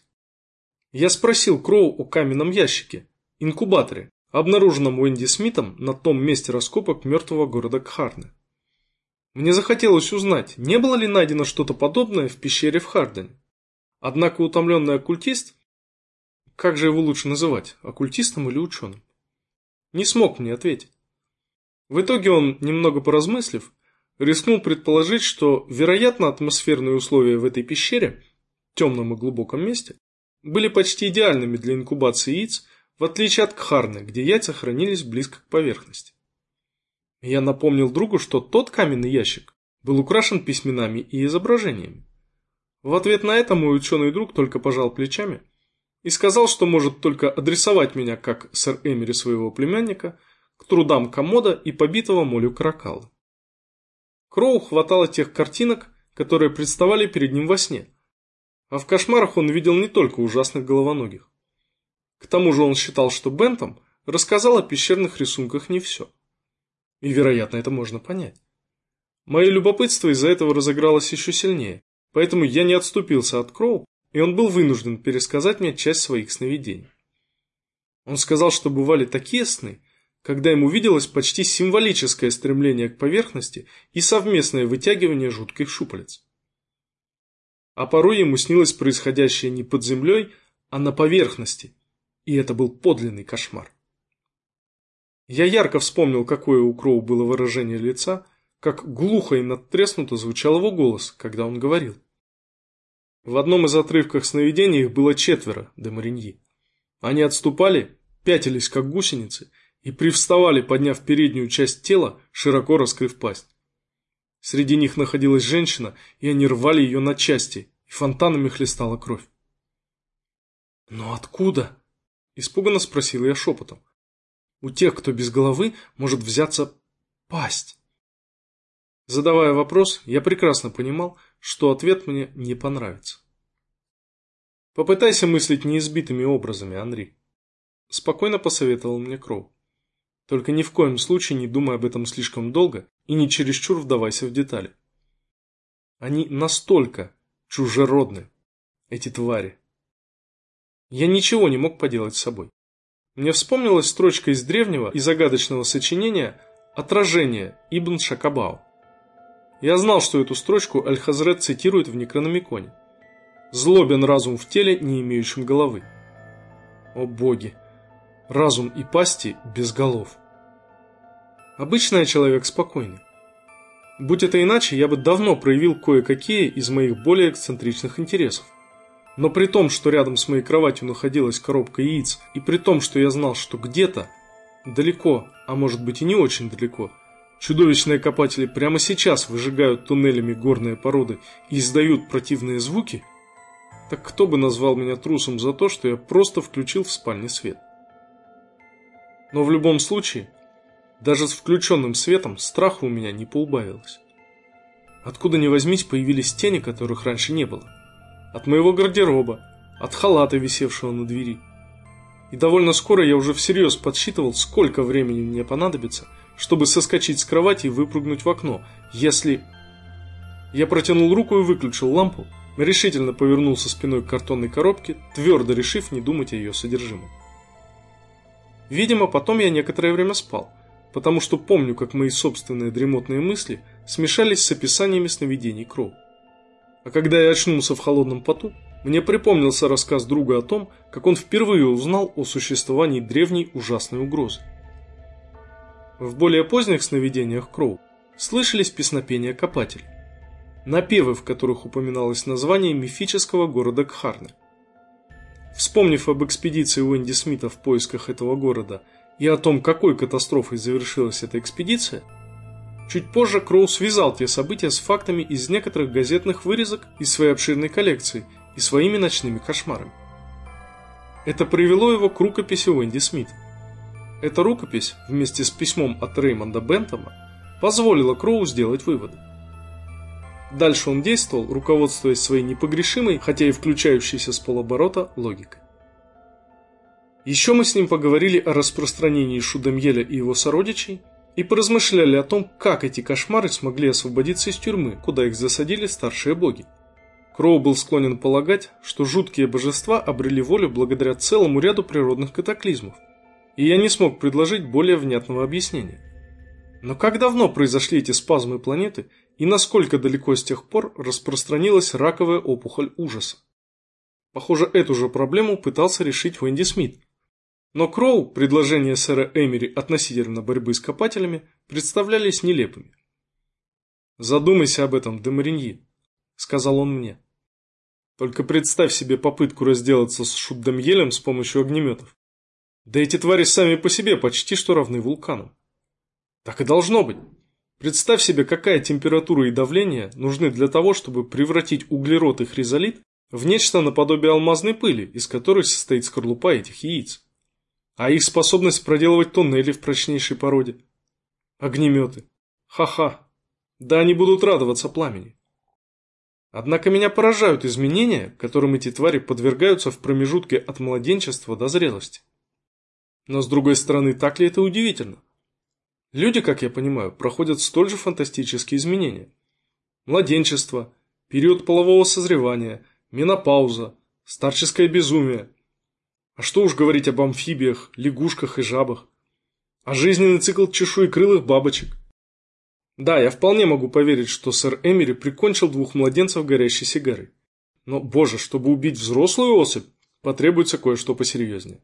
Я спросил Кроу о каменном ящике, инкубаторе, обнаруженном Уэнди Смитом на том месте раскопок мертвого города Кхарне. Мне захотелось узнать, не было ли найдено что-то подобное в пещере в Хардене. Однако утомленный оккультист, как же его лучше называть, оккультистом или ученым, не смог мне ответить. В итоге он, немного поразмыслив, рискнул предположить, что, вероятно, атмосферные условия в этой пещере, темном и глубоком месте, были почти идеальными для инкубации яиц, в отличие от Кхарны, где яйца хранились близко к поверхности. Я напомнил другу, что тот каменный ящик был украшен письменами и изображениями. В ответ на это мой ученый друг только пожал плечами и сказал, что может только адресовать меня, как сэр Эмери своего племянника, к трудам комода и побитого молю каракала. Кроу хватало тех картинок, которые представали перед ним во сне, а в кошмарах он видел не только ужасных головоногих. К тому же он считал, что Бентом рассказал о пещерных рисунках не все. И, вероятно, это можно понять. Мое любопытство из-за этого разыгралось еще сильнее, поэтому я не отступился от Кроу, и он был вынужден пересказать мне часть своих сновидений. Он сказал, что бывали такие сны, когда ему виделось почти символическое стремление к поверхности и совместное вытягивание жутких щупалец. А порой ему снилось происходящее не под землей, а на поверхности, и это был подлинный кошмар. Я ярко вспомнил, какое у Кроу было выражение лица, как глухо и надтреснуто звучал его голос, когда он говорил. В одном из отрывков сновидений их было четверо, де Мариньи. Они отступали, пятились как гусеницы и привставали, подняв переднюю часть тела, широко раскрыв пасть. Среди них находилась женщина, и они рвали ее на части, и фонтанами хлестала кровь. «Но откуда?» – испуганно спросил я шепотом. У тех, кто без головы, может взяться пасть. Задавая вопрос, я прекрасно понимал, что ответ мне не понравится. Попытайся мыслить неизбитыми образами, Анри. Спокойно посоветовал мне Кроу. Только ни в коем случае не думай об этом слишком долго и не чересчур вдавайся в детали. Они настолько чужеродны, эти твари. Я ничего не мог поделать с собой. Мне вспомнилась строчка из древнего и загадочного сочинения «Отражение» Ибн Шакабау. Я знал, что эту строчку Аль-Хазрет цитирует в Некрономиконе. «Злобен разум в теле, не имеющем головы». О боги! Разум и пасти без голов. Обычно я человек спокойный. Будь это иначе, я бы давно проявил кое-какие из моих более эксцентричных интересов. Но при том, что рядом с моей кроватью находилась коробка яиц, и при том, что я знал, что где-то, далеко, а может быть и не очень далеко, чудовищные копатели прямо сейчас выжигают туннелями горные породы и издают противные звуки, так кто бы назвал меня трусом за то, что я просто включил в спальне свет? Но в любом случае, даже с включенным светом страха у меня не поубавилось. Откуда ни возьмись появились тени, которых раньше не было от моего гардероба, от халата, висевшего на двери. И довольно скоро я уже всерьез подсчитывал, сколько времени мне понадобится, чтобы соскочить с кровати и выпрыгнуть в окно, если... Я протянул руку и выключил лампу, решительно повернулся спиной к картонной коробке, твердо решив не думать о ее содержимом. Видимо, потом я некоторое время спал, потому что помню, как мои собственные дремотные мысли смешались с описаниями сновидений Кроу. А когда я очнулся в холодном поту, мне припомнился рассказ друга о том, как он впервые узнал о существовании древней ужасной угрозы. В более поздних сновидениях Кроу слышались песнопения копателей, напевы, в которых упоминалось название мифического города Кхарны. Вспомнив об экспедиции Уэнди Смита в поисках этого города и о том, какой катастрофой завершилась эта экспедиция, чуть позже Кроу связал те события с фактами из некоторых газетных вырезок из своей обширной коллекции и своими ночными кошмарами. Это привело его к рукописи Уэнди Смит. Эта рукопись, вместе с письмом от Реймонда Бентома, позволила Кроу сделать выводы. Дальше он действовал, руководствуясь своей непогрешимой, хотя и включающейся с полоборота, логикой. Еще мы с ним поговорили о распространении Шудемьеля и его сородичей и поразмышляли о том, как эти кошмары смогли освободиться из тюрьмы, куда их засадили старшие боги. Кроу был склонен полагать, что жуткие божества обрели волю благодаря целому ряду природных катаклизмов, и я не смог предложить более внятного объяснения. Но как давно произошли эти спазмы планеты и насколько далеко с тех пор распространилась раковая опухоль ужаса? Похоже, эту же проблему пытался решить Уэнди Смит. Но Кроу предложения сэра Эмери относительно борьбы с копателями представлялись нелепыми. «Задумайся об этом, Демариньи», — сказал он мне. «Только представь себе попытку разделаться с Шуддамьелем с помощью огнеметов. Да эти твари сами по себе почти что равны вулканам. Так и должно быть. Представь себе, какая температура и давление нужны для того, чтобы превратить углерод и хризолит в нечто наподобие алмазной пыли, из которой состоит скорлупа этих яиц. А их способность проделывать тоннели в прочнейшей породе. Огнеметы. Ха-ха. Да они будут радоваться пламени. Однако меня поражают изменения, которым эти твари подвергаются в промежутке от младенчества до зрелости. Но с другой стороны, так ли это удивительно? Люди, как я понимаю, проходят столь же фантастические изменения. Младенчество, период полового созревания, менопауза, старческое безумие. А что уж говорить об амфибиях, лягушках и жабах. А жизненный цикл чешуекрылых бабочек. Да, я вполне могу поверить, что сэр Эмери прикончил двух младенцев горящей сигарой. Но, боже, чтобы убить взрослую особь, потребуется кое-что посерьезнее.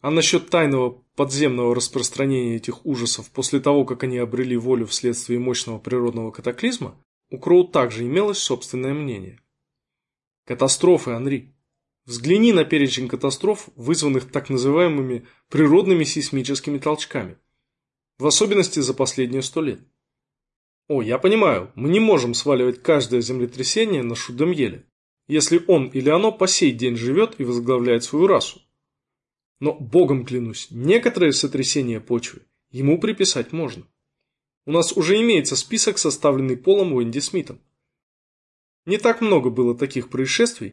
А насчет тайного подземного распространения этих ужасов после того, как они обрели волю вследствие мощного природного катаклизма, у Кроу также имелось собственное мнение. Катастрофы, Анри. Взгляни на перечень катастроф, вызванных так называемыми природными сейсмическими толчками. В особенности за последние сто лет. О, я понимаю, мы не можем сваливать каждое землетрясение на Шудемьеле, если он или оно по сей день живет и возглавляет свою расу. Но, богом клянусь, некоторые сотрясения почвы ему приписать можно. У нас уже имеется список, составленный Полом Уэнди Смитом. Не так много было таких происшествий,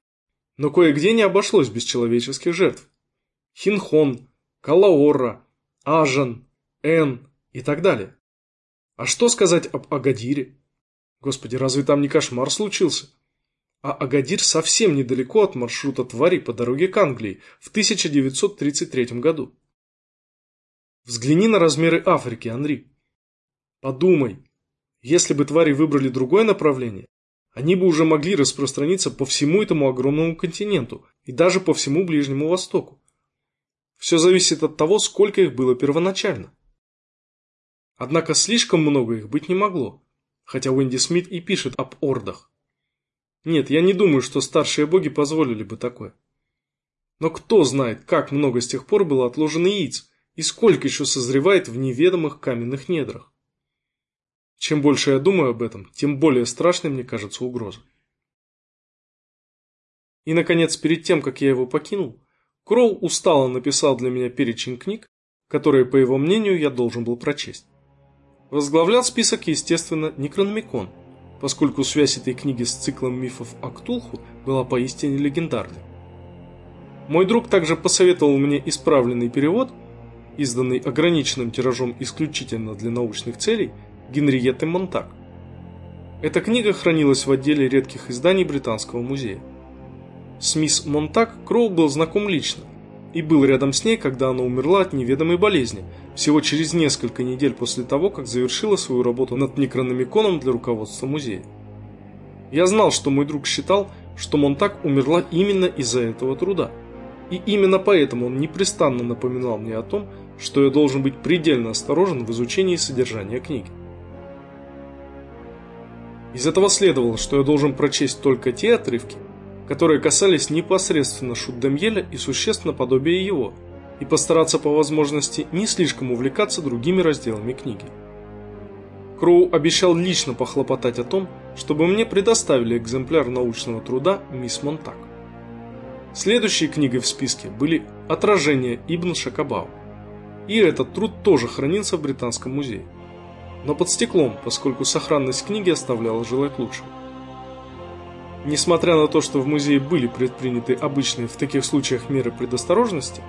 но кое-где не обошлось без человеческих жертв. Хинхон, Калаорра, Ажан, Эн и так далее. А что сказать об Агадире? Господи, разве там не кошмар случился? а Агадир совсем недалеко от маршрута тварей по дороге к Англии в 1933 году. Взгляни на размеры Африки, Анри. Подумай, если бы твари выбрали другое направление, они бы уже могли распространиться по всему этому огромному континенту и даже по всему Ближнему Востоку. Все зависит от того, сколько их было первоначально. Однако слишком много их быть не могло, хотя Уэнди Смит и пишет об ордах. Нет, я не думаю, что старшие боги позволили бы такое. Но кто знает, как много с тех пор было отложено яиц, и сколько еще созревает в неведомых каменных недрах. Чем больше я думаю об этом, тем более страшной мне кажется угроза. И, наконец, перед тем, как я его покинул, Кроу устало написал для меня перечень книг, которые, по его мнению, я должен был прочесть. Возглавлял список, естественно, Некрономикон – поскольку связь этой книги с циклом мифов о Ктулху была поистине легендарной. Мой друг также посоветовал мне исправленный перевод, изданный ограниченным тиражом исключительно для научных целей, Генриетты Монтак. Эта книга хранилась в отделе редких изданий Британского музея. С мисс Монтак Кроу был знаком лично и был рядом с ней, когда она умерла от неведомой болезни – всего через несколько недель после того, как завершила свою работу над некрономиконом для руководства музея. Я знал, что мой друг считал, что Монтак умерла именно из-за этого труда. И именно поэтому он непрестанно напоминал мне о том, что я должен быть предельно осторожен в изучении содержания книги. Из этого следовало, что я должен прочесть только те отрывки, которые касались непосредственно Шуддемьеля и существенно подобия его, и постараться по возможности не слишком увлекаться другими разделами книги. Кроу обещал лично похлопотать о том, чтобы мне предоставили экземпляр научного труда «Мисс Монтак». Следующей книгой в списке были «Отражение Ибн Шакабау». И этот труд тоже хранился в Британском музее но под стеклом, поскольку сохранность книги оставляла желать лучшего. Несмотря на то, что в музее были предприняты обычные в таких случаях меры предосторожности,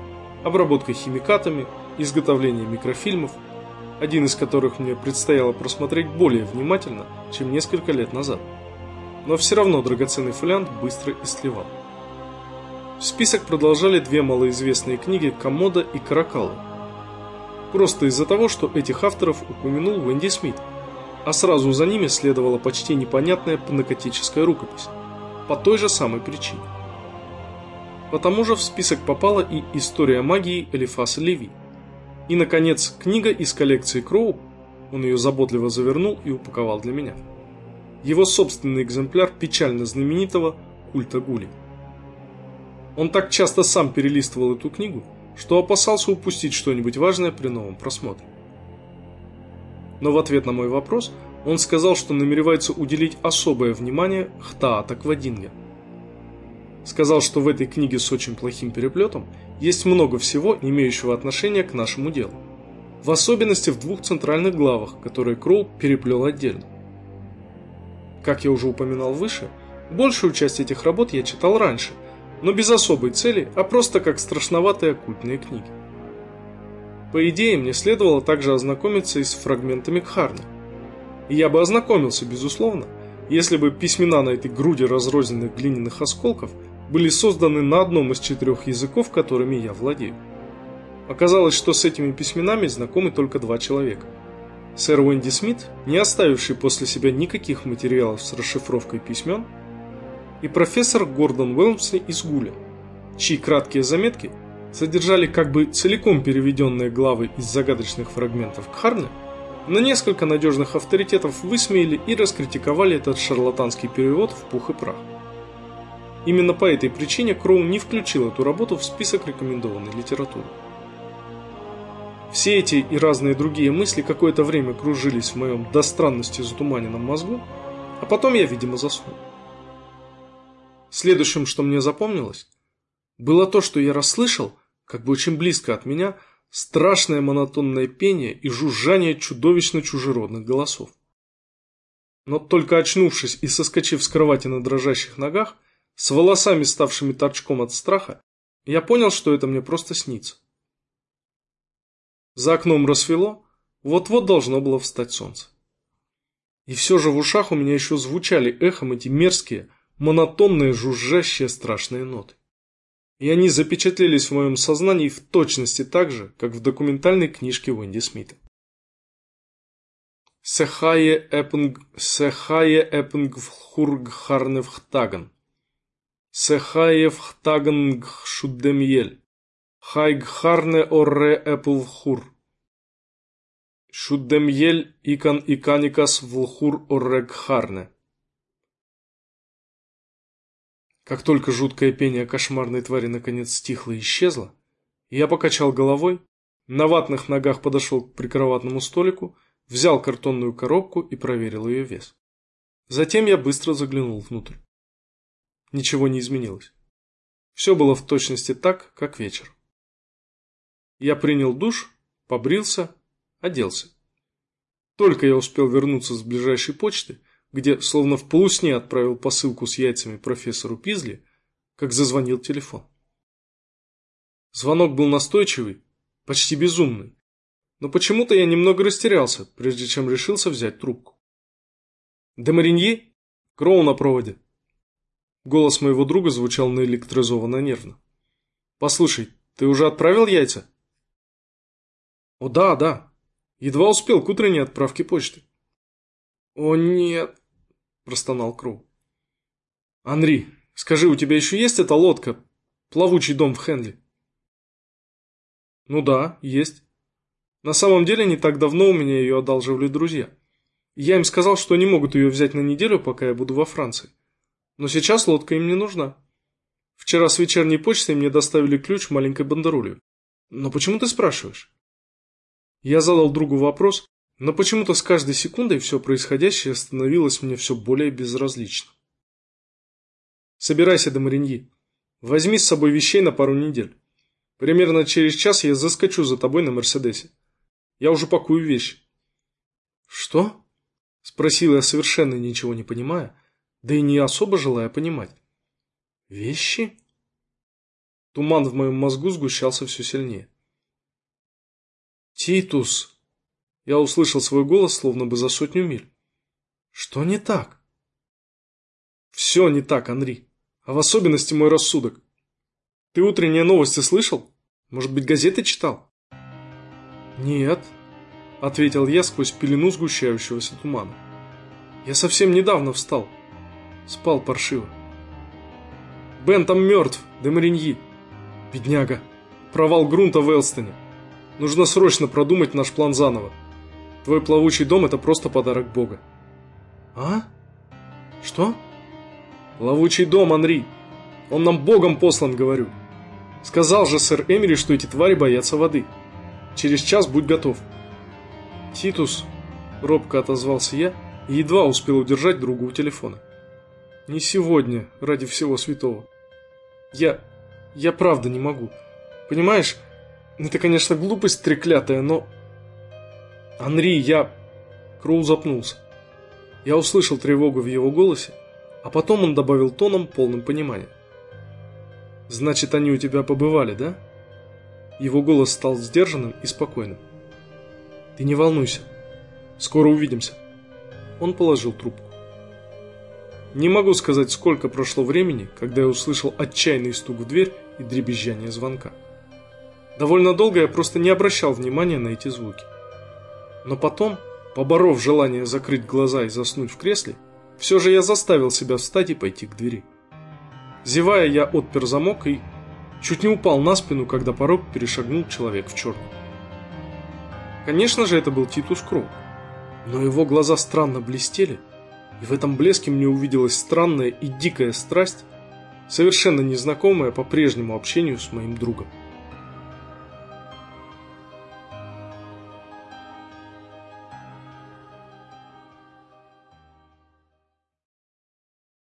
обработка химикатами, изготовление микрофильмов, один из которых мне предстояло просмотреть более внимательно, чем несколько лет назад. Но все равно драгоценный фолиант быстро истлевал. В список продолжали две малоизвестные книги Комода и Каракалы – Просто из-за того, что этих авторов упомянул Венди Смит, а сразу за ними следовала почти непонятная пнакотическая рукопись, по той же самой причине. Потому же в список попала и «История магии» Элифаса Леви. И, наконец, книга из коллекции Кроу, он ее заботливо завернул и упаковал для меня. Его собственный экземпляр печально знаменитого «Культа Гули». Он так часто сам перелистывал эту книгу, что опасался упустить что-нибудь важное при новом просмотре. Но в ответ на мой вопрос он сказал, что намеревается уделить особое внимание Хтаата Квадинге. Сказал, что в этой книге с очень плохим переплетом есть много всего, имеющего отношение к нашему делу. В особенности в двух центральных главах, которые Кроу переплел отдельно. Как я уже упоминал выше, большую часть этих работ я читал раньше – но без особой цели, а просто как страшноватые оккультные книги. По идее, мне следовало также ознакомиться и с фрагментами Кхарны. И я бы ознакомился, безусловно, если бы письмена на этой груди разрозненных глиняных осколков были созданы на одном из четырех языков, которыми я владею. Оказалось, что с этими письменами знакомы только два человека. Сэр Уэнди Смит, не оставивший после себя никаких материалов с расшифровкой письмен, и профессор Гордон Уэлмсли из Гуля, чьи краткие заметки содержали как бы целиком переведенные главы из загадочных фрагментов Кхарны, но несколько надежных авторитетов высмеяли и раскритиковали этот шарлатанский перевод в пух и прах. Именно по этой причине Кроу не включил эту работу в список рекомендованной литературы. Все эти и разные другие мысли какое-то время кружились в моем до странности затуманенном мозгу, а потом я, видимо, заснул. Следующим, что мне запомнилось, было то, что я расслышал, как бы очень близко от меня, страшное монотонное пение и жужжание чудовищно чужеродных голосов. Но только очнувшись и соскочив с кровати на дрожащих ногах, с волосами, ставшими торчком от страха, я понял, что это мне просто снится. За окном рассвело, вот-вот должно было встать солнце. И все же в ушах у меня еще звучали эхом эти мерзкие, монотонные, жужжащие страшные ноты. И они запечатлелись в моем сознании в точности так же, как в документальной книжке Уэнди Смита. Сехае эпнг Сехае эпнг вхург харневхтаган. Сехае вхтаган шуддемьель. Хайг харне орре эпл вхур. Шуддемьель икан иканикас влхур оррег Как только жуткое пение кошмарной твари наконец стихло и исчезло, я покачал головой, на ватных ногах подошел к прикроватному столику, взял картонную коробку и проверил ее вес. Затем я быстро заглянул внутрь. Ничего не изменилось. Все было в точности так, как вечер. Я принял душ, побрился, оделся. Только я успел вернуться с ближайшей почты – где словно в полусне отправил посылку с яйцами профессору Пизли, как зазвонил телефон. Звонок был настойчивый, почти безумный, но почему-то я немного растерялся, прежде чем решился взять трубку. «Де Мариньи? Кроу на проводе». Голос моего друга звучал наэлектризованно нервно. «Послушай, ты уже отправил яйца?» «О да, да. Едва успел к утренней отправке почты». «О нет, – простонал Кроу. «Анри, скажи, у тебя еще есть эта лодка? Плавучий дом в Хенли? Ну да, есть. На самом деле, не так давно у меня ее одалживали друзья. Я им сказал, что они могут ее взять на неделю, пока я буду во Франции. Но сейчас лодка им не нужна. Вчера с вечерней почтой мне доставили ключ маленькой бандеролью. Но почему ты спрашиваешь? Я задал другу вопрос, но почему-то с каждой секундой все происходящее становилось мне все более безразличным. Собирайся до Мариньи. Возьми с собой вещей на пару недель. Примерно через час я заскочу за тобой на Мерседесе. Я уже пакую вещи. Что? Спросил я совершенно ничего не понимая, да и не особо желая понимать. Вещи? Туман в моем мозгу сгущался все сильнее. Титус! Я услышал свой голос, словно бы за сотню миль. Что не так? Все не так, Анри. А в особенности мой рассудок. Ты утренние новости слышал? Может быть, газеты читал? Нет, ответил я сквозь пелену сгущающегося тумана. Я совсем недавно встал. Спал паршиво. Бен там мертв, де Мариньи. Бедняга. Провал грунта в Элстоне. Нужно срочно продумать наш план заново. Твой плавучий дом – это просто подарок Бога. А? Что? Плавучий дом, Анри. Он нам Богом послан, говорю. Сказал же сэр Эмери, что эти твари боятся воды. Через час будь готов. Титус, робко отозвался я и едва успел удержать друга у телефона. Не сегодня, ради всего святого. Я... я правда не могу. Понимаешь, это, конечно, глупость треклятая, но... Анри, я... Кроу запнулся. Я услышал тревогу в его голосе, а потом он добавил тоном, полным понимания. «Значит, они у тебя побывали, да?» Его голос стал сдержанным и спокойным. «Ты не волнуйся. Скоро увидимся». Он положил трубку. Не могу сказать, сколько прошло времени, когда я услышал отчаянный стук в дверь и дребезжание звонка. Довольно долго я просто не обращал внимания на эти звуки. Но потом, поборов желание закрыть глаза и заснуть в кресле, все же я заставил себя встать и пойти к двери. Зевая, я отпер замок и чуть не упал на спину, когда порог перешагнул человек в черном. Конечно же, это был Титус Кроу, но его глаза странно блестели, и в этом блеске мне увиделась странная и дикая страсть, совершенно незнакомая по прежнему общению с моим другом.